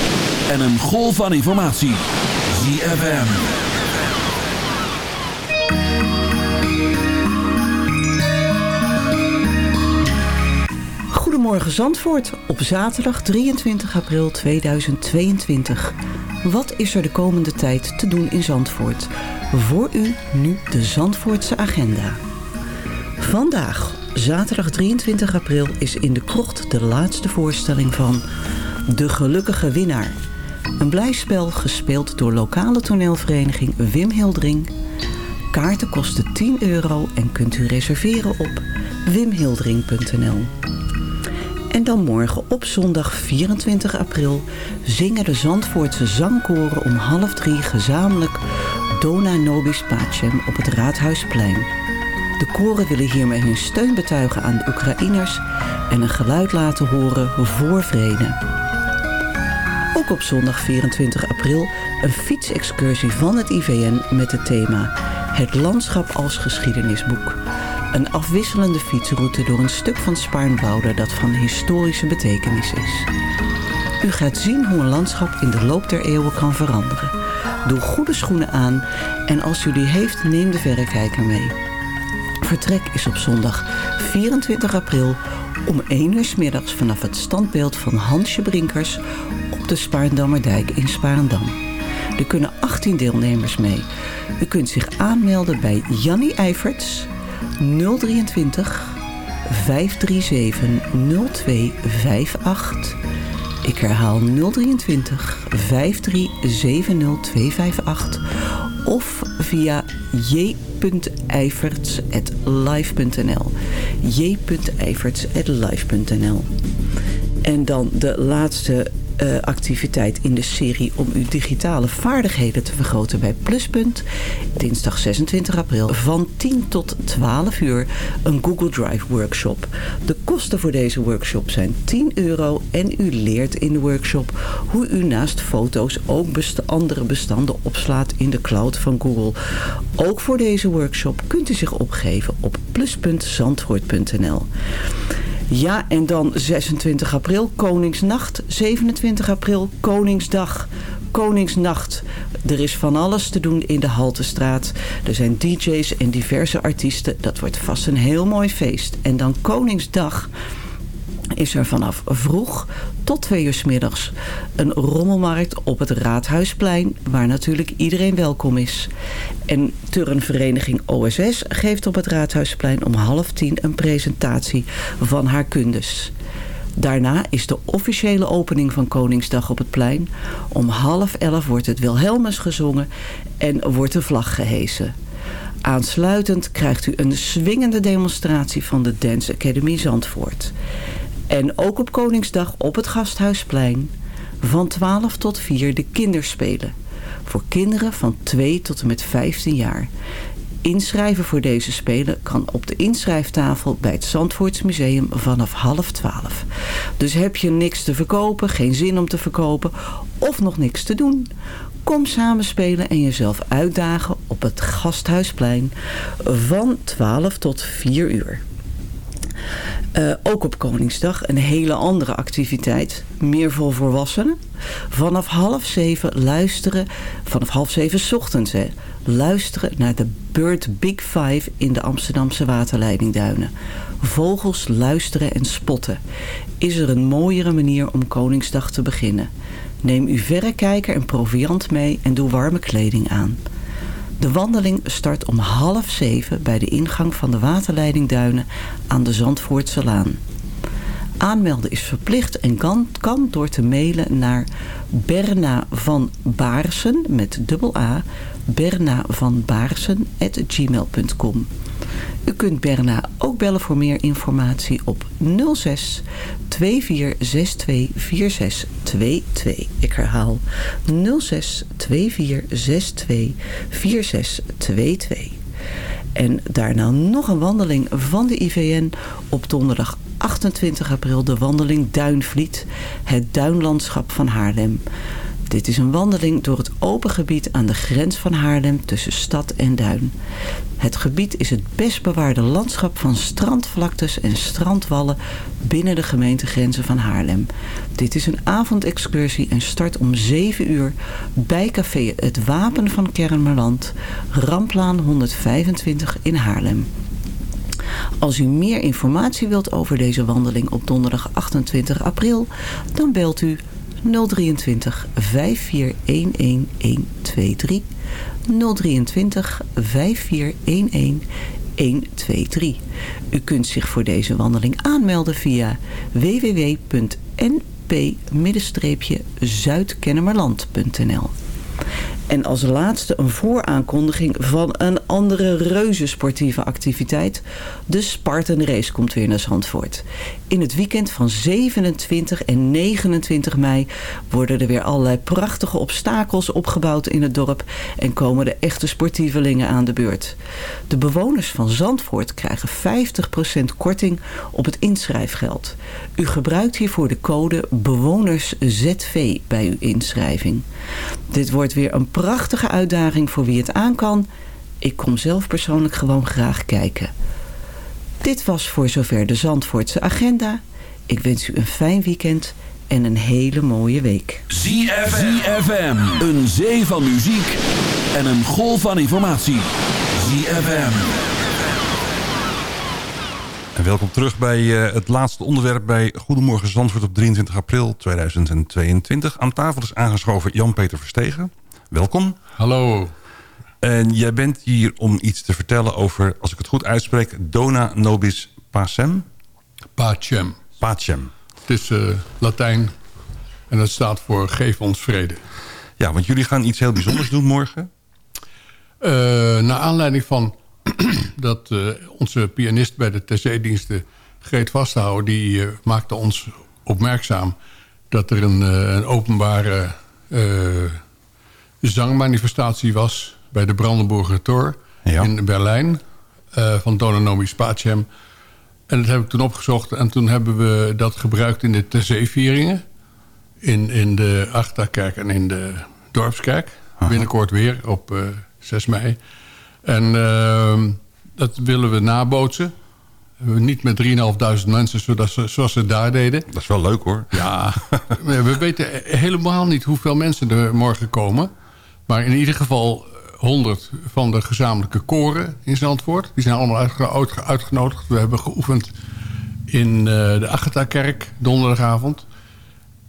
en een golf van informatie. ZFM. Goedemorgen Zandvoort op zaterdag 23 april 2022. Wat is er de komende tijd te doen in Zandvoort? Voor u nu de Zandvoortse agenda. Vandaag, zaterdag 23 april, is in de krocht de laatste voorstelling van De Gelukkige Winnaar. Een blijspel gespeeld door lokale toneelvereniging Wim Hildring. Kaarten kosten 10 euro en kunt u reserveren op wimhildring.nl. En dan morgen op zondag 24 april zingen de Zandvoortse zangkoren om half drie gezamenlijk Dona Nobis Pacem op het Raadhuisplein. De koren willen hiermee hun steun betuigen aan de Oekraïners en een geluid laten horen voor vrede. Ook op zondag 24 april een fietsexcursie van het IVN met het thema Het landschap als geschiedenisboek. Een afwisselende fietsroute door een stuk van Spaarnwoude dat van historische betekenis is. U gaat zien hoe een landschap in de loop der eeuwen kan veranderen. Doe goede schoenen aan en als u die heeft, neem de verrekijker mee. Vertrek is op zondag 24 april om 1 uur middags vanaf het standbeeld van Hansje Brinkers op de Spaarndammerdijk in Sparendam. Er kunnen 18 deelnemers mee. U kunt zich aanmelden bij Jannie Eiferts 023 537 0258. Ik herhaal 023 537 0258 of via j.eiferts.live.nl j.eiferts.live.nl En dan de laatste eh, activiteit in de serie om uw digitale vaardigheden te vergroten bij Pluspunt. Dinsdag 26 april van 10 tot 12 uur een Google Drive workshop. De kosten voor deze workshop zijn 10 euro en u leert in de workshop hoe u naast foto's ook best andere bestanden opslaat in de cloud van Google. Ook voor deze workshop kunt u zich opgeven op plus.zandvoort.nl. Ja, en dan 26 april, Koningsnacht. 27 april, Koningsdag. Koningsnacht. Er is van alles te doen in de Haltestraat. Er zijn DJ's en diverse artiesten. Dat wordt vast een heel mooi feest. En dan Koningsdag is er vanaf vroeg tot twee uur 's middags een rommelmarkt op het Raadhuisplein, waar natuurlijk iedereen welkom is. En turnvereniging OSS geeft op het Raadhuisplein om half tien een presentatie van haar kundes. Daarna is de officiële opening van Koningsdag op het plein. Om half elf wordt het Wilhelmus gezongen en wordt de vlag gehesen. Aansluitend krijgt u een swingende demonstratie van de Dance Academy Zandvoort. En ook op Koningsdag op het Gasthuisplein van 12 tot 4 de kinderspelen. Voor kinderen van 2 tot en met 15 jaar. Inschrijven voor deze spelen kan op de inschrijftafel bij het Zandvoorts Museum vanaf half 12. Dus heb je niks te verkopen, geen zin om te verkopen of nog niks te doen? Kom samen spelen en jezelf uitdagen op het Gasthuisplein van 12 tot 4 uur. Uh, ook op Koningsdag een hele andere activiteit. Meer voor volwassenen. Vanaf half zeven luisteren, vanaf half zeven ochtends hè, luisteren naar de Bird Big Five in de Amsterdamse waterleidingduinen. Vogels luisteren en spotten. Is er een mooiere manier om Koningsdag te beginnen? Neem uw verrekijker en proviant mee en doe warme kleding aan. De wandeling start om half zeven bij de ingang van de waterleidingduinen aan de Zandvoortse Laan. Aanmelden is verplicht en kan, kan door te mailen naar Berna van Baarsen met dubbel A, Berna van Baarsen. U kunt Berna ook bellen voor meer informatie op 06 2462 4622. Ik herhaal 06 2462 4622. En daarna nog een wandeling van de IVN op donderdag 28 april de wandeling Duinvliet, het duinlandschap van Haarlem. Dit is een wandeling door het open gebied aan de grens van Haarlem tussen stad en duin. Het gebied is het best bewaarde landschap van strandvlaktes en strandwallen binnen de gemeentegrenzen van Haarlem. Dit is een avondexcursie en start om 7 uur bij café Het Wapen van Kermerland, Ramplaan 125 in Haarlem. Als u meer informatie wilt over deze wandeling op donderdag 28 april, dan belt u 023 5411 123 023 5411 123. U kunt zich voor deze wandeling aanmelden via www.np-zuidkennemerland.nl en als laatste een vooraankondiging van een andere reuze sportieve activiteit. De Spartan Race komt weer naar Zandvoort. In het weekend van 27 en 29 mei worden er weer allerlei prachtige obstakels opgebouwd in het dorp en komen de echte sportievelingen aan de beurt. De bewoners van Zandvoort krijgen 50% korting op het inschrijfgeld. U gebruikt hiervoor de code BEWONERSZV bij uw inschrijving. Dit wordt weer een prachtige uitdaging voor wie het aan kan. Ik kom zelf persoonlijk gewoon graag kijken. Dit was voor zover de Zandvoortse agenda. Ik wens u een fijn weekend en een hele mooie week. ZFM. Een zee van muziek en een golf van informatie. ZFM. En welkom terug bij eh, het laatste onderwerp bij Goedemorgen Zandvoort op 23 april 2022. Aan tafel is aangeschoven Jan-Peter Verstegen. Welkom. Hallo. En jij bent hier om iets te vertellen over, als ik het goed uitspreek, Dona Nobis Pacem? Pacem. Pacem. Het is eh, Latijn en dat staat voor geef ons vrede. Ja, want jullie gaan iets heel bijzonders doen morgen. Uh, naar aanleiding van [clears throat] dat uh, onze pianist bij de TC-diensten, Greet Vasthouden... die uh, maakte ons opmerkzaam dat er een, een openbare zangmanifestatie was... bij de Brandenburger Tor Ja. in Berlijn van Dononomi Spacem. En dat heb ik toen opgezocht en toen hebben we dat gebruikt in de TC-vieringen... In, in de Achterkerk en in de Dorpskerk. Binnenkort weer op eh 6 mei. En ehm, dat willen we nabootsen. Niet met 3.500 mensen zodat ze, zoals ze daar deden. Dat is wel leuk hoor. Ja, [laughs] we weten helemaal niet hoeveel mensen er morgen komen. Maar in ieder geval 100 van de gezamenlijke koren in Zandvoort. Die zijn allemaal uitge- uitge- uitgenodigd. We hebben geoefend in eh, de Agatha-kerk donderdagavond.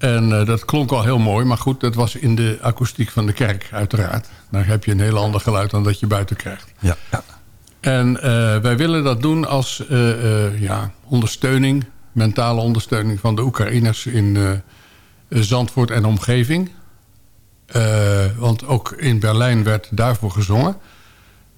En eh, dat klonk al heel mooi. Maar goed, dat was in de akoestiek van de kerk uiteraard. Daar heb je een heel ander geluid dan dat je buiten krijgt. Ja. ja. En eh, wij willen dat doen als eh, ja, ondersteuning, mentale ondersteuning van de Oekraïners in Zandvoort en omgeving. Want ook in Berlijn werd daarvoor gezongen.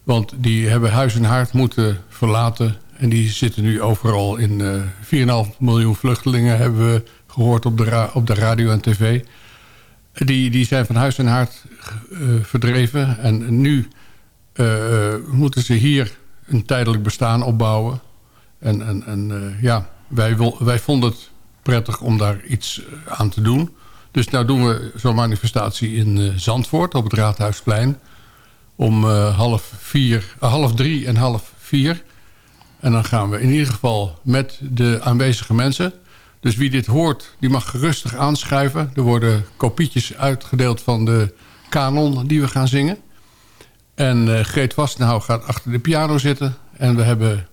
Want die hebben huis en haard moeten verlaten. En die zitten nu overal in eh 4,5 miljoen vluchtelingen... hebben we gehoord op de, op de radio en tv. Die, die zijn van huis en haard eh, verdreven. En nu eh, eh, moeten ze hier een tijdelijk bestaan opbouwen. En, en, en ja, wij, wil- wij vonden het prettig om daar iets aan te doen. Dus nou doen we zo'n manifestatie in Zandvoort op het Raadhuisplein. Om half, vier, half drie en half vier. En dan gaan we in ieder geval met de aanwezige mensen. Dus wie dit hoort, die mag gerustig aanschuiven. Er worden kopietjes uitgedeeld van de kanon die we gaan zingen. En eh Greet Vastenhouw gaat achter de piano zitten. En we hebben,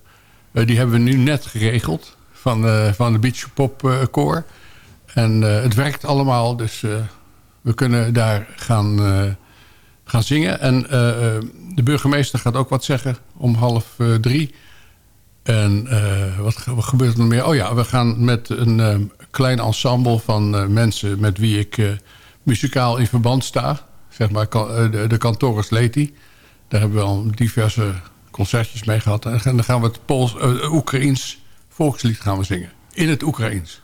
eh, die hebben we nu net geregeld van, eh, van de Beach Pop Koor. En het werkt allemaal, dus we kunnen daar gaan, gaan zingen. En de burgemeester gaat ook wat zeggen om half drie. En eh, wat, ge- wat gebeurt er meer? Oh ja, we gaan met een eh, klein ensemble van eh, mensen... met wie ik muzikaal in verband sta. Zeg maar kan- de, de Cantoris Leti. Daar hebben we al diverse concertjes mee gehad. En dan gaan we het Pools, Oekraïens volkslied gaan we zingen. In het Oekraïens.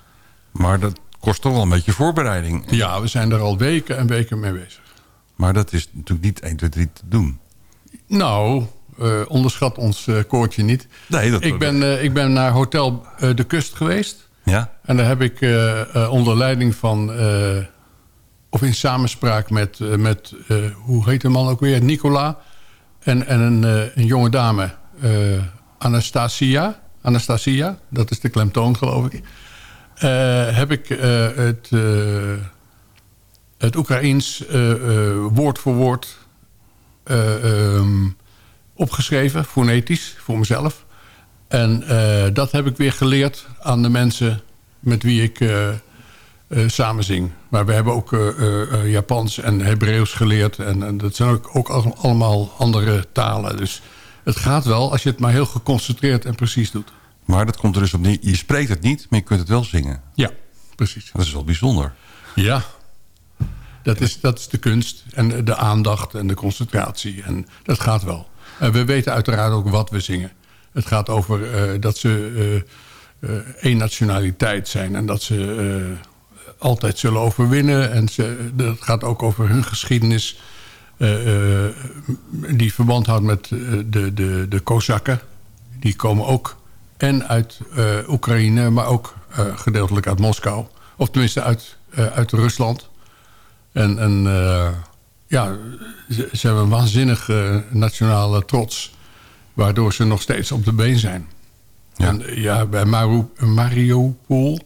Maar dat kost toch wel een beetje voorbereiding. Ja, we zijn er al weken en weken mee bezig. Maar dat is natuurlijk niet 1, 2, 3 te doen. Nou, eh, onderschat ons eh, koortje niet. Nee, dat- ik, ben, eh, ik ben naar Hotel De Kust geweest. Ja. En daar heb ik onder leiding van of in samenspraak met, met hoe heet de man ook weer? Nicola. En, en een, een jonge dame, Anastasia. Anastasia, dat is de klemtoon geloof ik. Heb ik het, het Oekraïens woord voor woord eh, ehm, opgeschreven, fonetisch, voor mezelf. En eh, dat heb ik weer geleerd aan de mensen met wie ik eh, samen zing. Maar we hebben ook Japans en Hebreeuws geleerd. En, en dat zijn ook, ook al- allemaal andere talen. Dus het gaat wel als je het maar heel geconcentreerd en precies doet. Maar dat komt er dus op neer. Je spreekt het niet, maar je kunt het wel zingen. Ja, precies. Dat is wel bijzonder. Ja, dat is, dat is de kunst en de aandacht en de concentratie. En dat gaat wel. En we weten uiteraard ook wat we zingen. Het gaat over eh, dat ze eh, eh, één nationaliteit zijn... en dat ze eh, altijd zullen overwinnen. En ze, het gaat ook over hun geschiedenis... eh, eh, die verband houdt met eh, de, de, de Kozakken. Die komen ook en uit eh, Oekraïne, maar ook eh, gedeeltelijk uit Moskou. Of tenminste uit, eh, uit Rusland. En, en eh, ja, ze, ze hebben een waanzinnige nationale trots... waardoor ze nog steeds op de been zijn. En eh, ja, bij Maru, Mariupol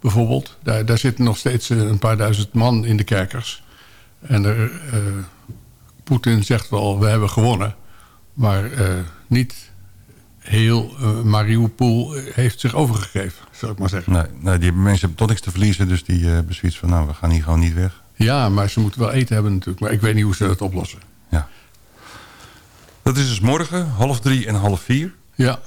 bijvoorbeeld... Daar, daar zitten nog steeds eh, een paar duizend man in de kerkers. En er, eh, Poetin zegt wel, we hebben gewonnen. Maar eh, niet heel eh, Mariupol heeft zich overgegeven, zou ik maar zeggen. Nee, nee, die mensen hebben toch niks te verliezen. Dus die eh, hebben zoiets van, nou, we gaan hier gewoon niet weg. Ja, maar ze moeten wel eten hebben natuurlijk. Maar ik weet niet hoe ze dat oplossen. Dat is dus morgen, half drie en half vier. Ja.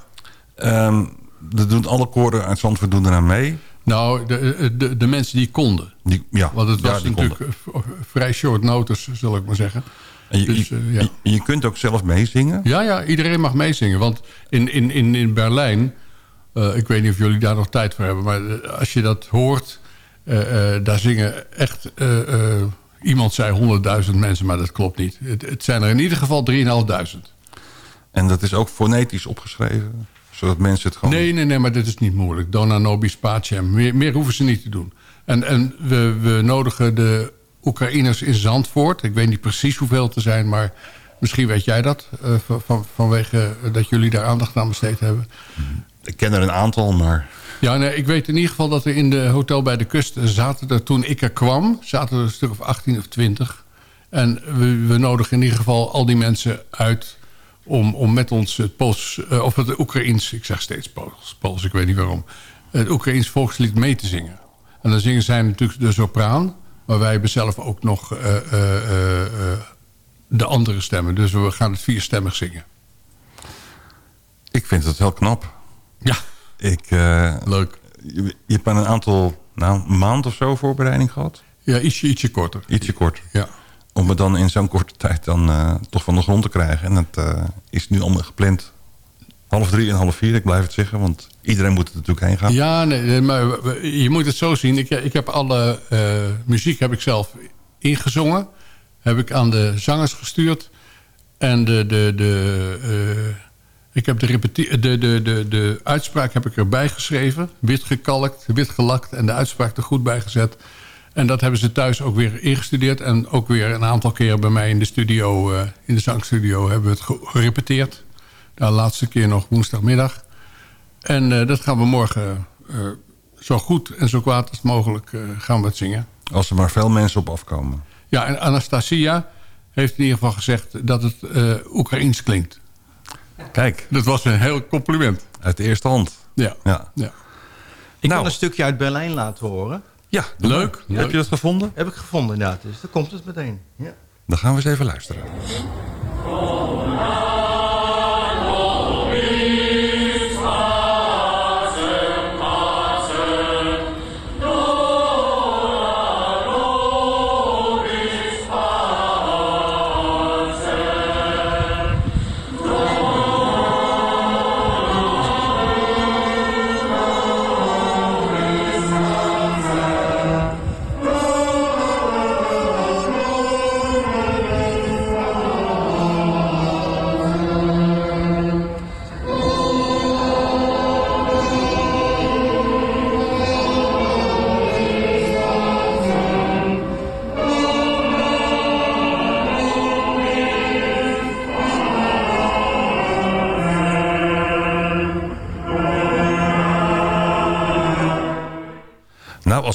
Ehm, dat doen alle koren uit Zandvoort doen eraan mee. Nou, de, de, de mensen die konden. Die, ja, Want het ja, was natuurlijk eh, vrij short notice, zal ik maar zeggen. En je, Dus, eh, ja. je, je kunt ook zelf meezingen. Ja, ja, iedereen mag meezingen. Want in, in, in, in Berlijn, eh, ik weet niet of jullie daar nog tijd voor hebben... maar eh, als je dat hoort, eh, eh, daar zingen echt... eh, eh, iemand zei 100.000 mensen, maar dat klopt niet. Het, het zijn er in ieder geval 3.500. En dat is ook fonetisch opgeschreven. Zodat mensen het gewoon... Nee, nee, nee, maar dit is niet moeilijk. Dona nobis pacem. Meer, meer hoeven ze niet te doen. En, en we, we nodigen de Oekraïners in Zandvoort. Ik weet niet precies hoeveel te zijn, maar misschien weet jij dat. eh, van- vanwege dat jullie daar aandacht aan besteed hebben. Ik ken er een aantal, maar... Ja, nee, ik weet in ieder geval dat er in de hotel bij de kust zaten er toen ik er kwam, zaten er een stuk of 18 of 20. En we, we nodigen in ieder geval al die mensen uit om, om met ons het Pools, eh, of het Oekraïens, ik zeg steeds Pools, Pools, ik weet niet waarom, het Oekraïens volkslied mee te zingen. En dan zingen zij natuurlijk de sopraan, maar wij hebben zelf ook nog eh, eh, de andere stemmen. Dus we gaan het vierstemmig zingen. Ik vind het heel knap. Ja. Ik, eh, Leuk. Je, je hebt maar een aantal, nou, een maand of zo voorbereiding gehad? Ja, ietsje, ietsje korter. Ietsje kort. Ja. Om het dan in zo'n korte tijd dan eh, toch van de grond te krijgen. En dat eh, is nu allemaal gepland. Half drie en half vier, ik blijf het zeggen. Want iedereen moet er natuurlijk heen gaan. Ja, nee, maar je moet het zo zien. Ik, ik heb alle muziek heb ik zelf ingezongen. Heb ik aan de zangers gestuurd. En de, de, de, ik heb de, de, de, de, de uitspraak heb ik erbij geschreven. Wit gekalkt, wit gelakt en de uitspraak er goed bij gezet. En dat hebben ze thuis ook weer ingestudeerd. En ook weer een aantal keer bij mij in de studio, eh, in de zangstudio, hebben we het ge- gerepeteerd. De laatste keer nog woensdagmiddag. En eh, dat gaan we morgen eh, zo goed en zo kwaad als mogelijk gaan we het zingen. Als er maar veel mensen op afkomen. Ja, en Anastasia heeft in ieder geval gezegd dat het Oekraïens klinkt. Kijk. Dat was een heel compliment. Uit de eerste hand. Ja. ja. ja. Ik Nou. kan een stukje uit Berlijn laten horen. Ja, Leuk. Heb je dat gevonden? Heb ik gevonden inderdaad. Dus dan komt het meteen. Ja. Dan gaan we eens even luisteren. Thank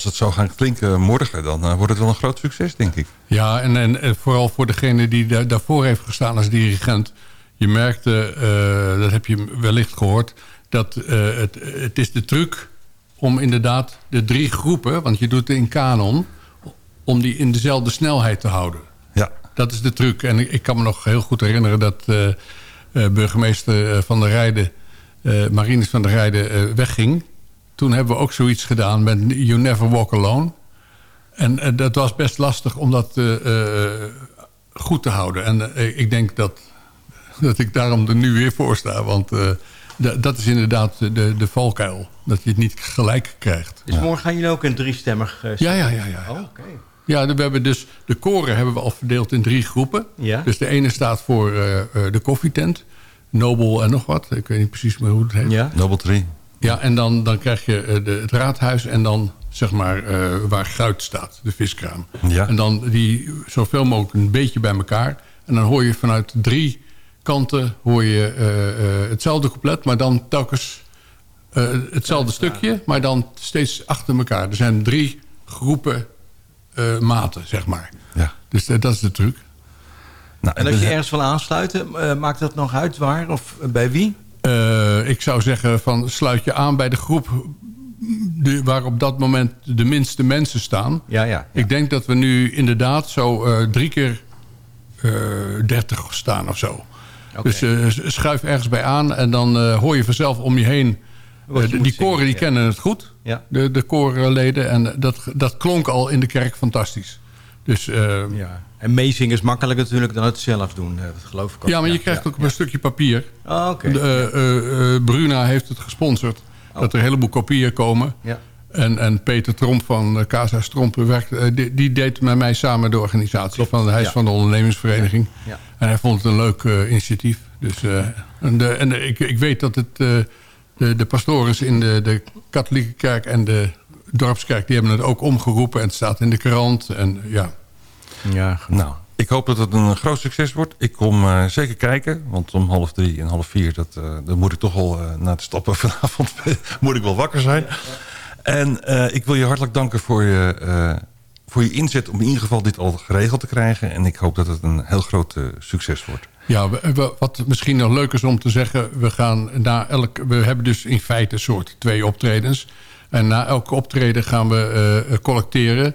als het zo gaat klinken morgen... dan eh, wordt het wel een groot succes, denk ik. Ja, en, en, en vooral voor degene die daar, daarvoor heeft gestaan als dirigent. Je merkte, eh, dat heb je wellicht gehoord... dat eh, het, het is de truc om inderdaad de drie groepen... want je doet het in kanon... om die in dezelfde snelheid te houden. Ja. Dat is de truc. En ik, ik kan me nog heel goed herinneren dat eh, eh, burgemeester eh, Van der Rijden... eh Marinus van der Rijden eh, wegging. Toen hebben we ook zoiets gedaan met You Never Walk Alone. En eh, dat was best lastig om dat eh, eh, goed te houden. En ik denk dat, dat ik daarom er nu weer voor sta. Want eh, da- dat is inderdaad de, de valkuil. Dat je het niet gelijk krijgt. Dus morgen gaan jullie ook een driestemmig... eh, Ja, ja, ja. ja, Oh, oké. Ja, we hebben dus de koren hebben we al verdeeld in drie groepen. Ja. Dus de ene staat voor eh, eh, de koffietent. Nobel en nog wat. Ik weet niet precies meer hoe het heet. Ja. Nobel 3. Ja, en dan, dan krijg je eh, de, het raadhuis en dan zeg maar eh, waar Gruit staat, de viskraam. Ja. En dan die zoveel mogelijk een beetje bij elkaar. En dan hoor je vanuit drie kanten hoor je eh, eh, hetzelfde couplet, maar dan telkens eh, hetzelfde stukje, maar dan steeds achter elkaar. Er zijn drie groepen eh, maten, zeg maar. Ja. Dus dat is de truc. Nou, En als je ergens wil aansluiten, maakt dat nog uit waar of bij wie? Eh, ik zou zeggen van sluit je aan bij de groep de, waar op dat moment de minste mensen staan. Ja, ja. Ik denk dat we nu inderdaad zo eh, drie keer eh 30 staan of zo. Oké. Dus schuif ergens bij aan en dan hoor je vanzelf om je heen. Je die zingen, koren die kennen het goed, Ja. de, de korenleden. En dat, dat klonk al in de kerk fantastisch. Dus ja. En meezingen is makkelijker natuurlijk dan het zelf doen. eh, Dat geloof ik ook. ja, maar je krijgt ook een stukje papier. Oh, oké. De, eh, eh, Bruna heeft het gesponsord. Dat er een heleboel kopieën komen. Ja. En, en Peter Tromp van Casa Strompen werkt, die, die deed met mij samen de organisatie. Van, hij is ja. van de ondernemingsvereniging. Ja. En hij vond het een leuk initiatief. Dus, en de, en de- ik, ik weet dat het, de, de pastoren in de, de katholieke kerk en de dorpskerk... die hebben het ook omgeroepen en het staat in de krant. En, ja. Ja, goed. Nou, ik hoop dat het een groot succes wordt. Ik kom eh, zeker kijken, want om half drie en half vier... Dat, eh, dan moet ik toch al eh, na het stappen [laughs] vanavond moet ik wel wakker zijn. En ik wil je hartelijk danken voor je, voor je inzet... om in ieder geval dit al geregeld te krijgen. En ik hoop dat het een heel groot succes wordt. Ja, we- we- wat misschien nog leuk is om te zeggen... we, gaan na elk, we hebben dus in feite een soort twee optredens. En na elke optreden gaan we collecteren.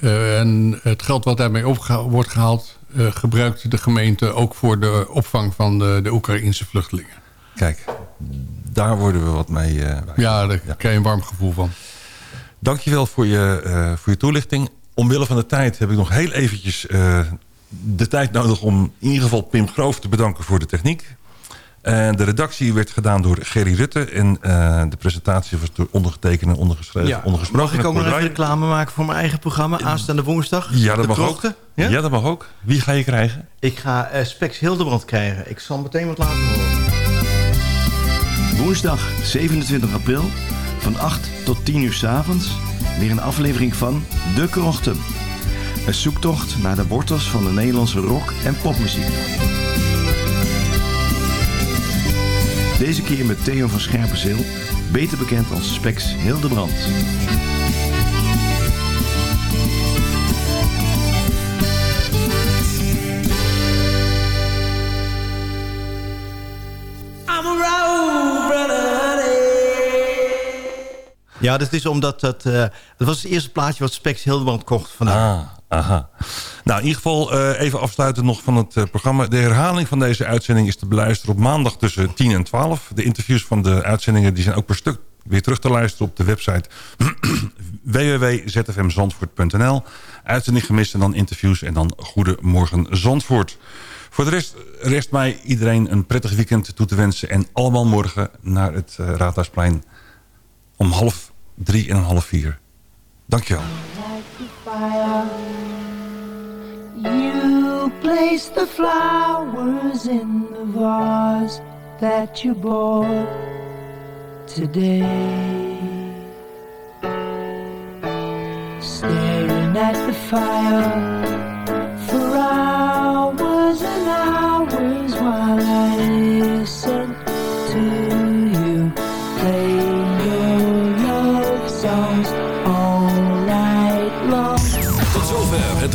Eh, en het geld wat daarmee opgeha- wordt gehaald... eh, gebruikt de gemeente ook voor de opvang van de, de Oekraïnse vluchtelingen. Kijk, daar worden we wat mee... eh, Ja, daar krijg je een warm gevoel van. Dankjewel voor je, voor je toelichting. Omwille van de tijd heb ik nog heel eventjes de tijd nodig... om in ieder geval Pim Groof te bedanken voor de techniek. En de redactie werd gedaan door Gerry Rutte... en eh, de presentatie was door ondergetekende, ondergeschreven, Ja. ondergesproken. Mag ik ook nog even reclame maken voor mijn eigen programma? Aanstaande woensdag? Ja, dat De mag krochten? ook. Ja? Ja? dat mag ook. Wie ga je krijgen? Ik ga eh, Spex Hildebrand krijgen. Ik zal meteen wat laten horen. Woensdag 27 april van 8 tot 10 uur 's avonds weer een aflevering van De Krochten. Een zoektocht naar de wortels van de Nederlandse rock- en popmuziek. Deze keer met Theo van Scherpenzeel, beter bekend als Spex Hildebrand. Ja, dat is omdat dat... eh, dat was het eerste plaatje wat Spex Hildebrand kocht vandaag. Ah, aha. Nou, in ieder geval eh, even afsluiten nog van het eh, programma. De herhaling van deze uitzending is te beluisteren op maandag tussen 10 en 12. De interviews van de uitzendingen die zijn ook per stuk weer terug te luisteren op de website [clears throat] www.zfmzandvoort.nl. Uitzending gemist en dan interviews en dan Goedemorgen Zandvoort. Voor de rest rest mij iedereen een prettig weekend toe te wensen. En allemaal morgen naar het eh, Raadhuisplein om half drie en half vier. Dankjewel. Place the flowers in the vase that you bought today. Staring at the fire for hours and hours while I listen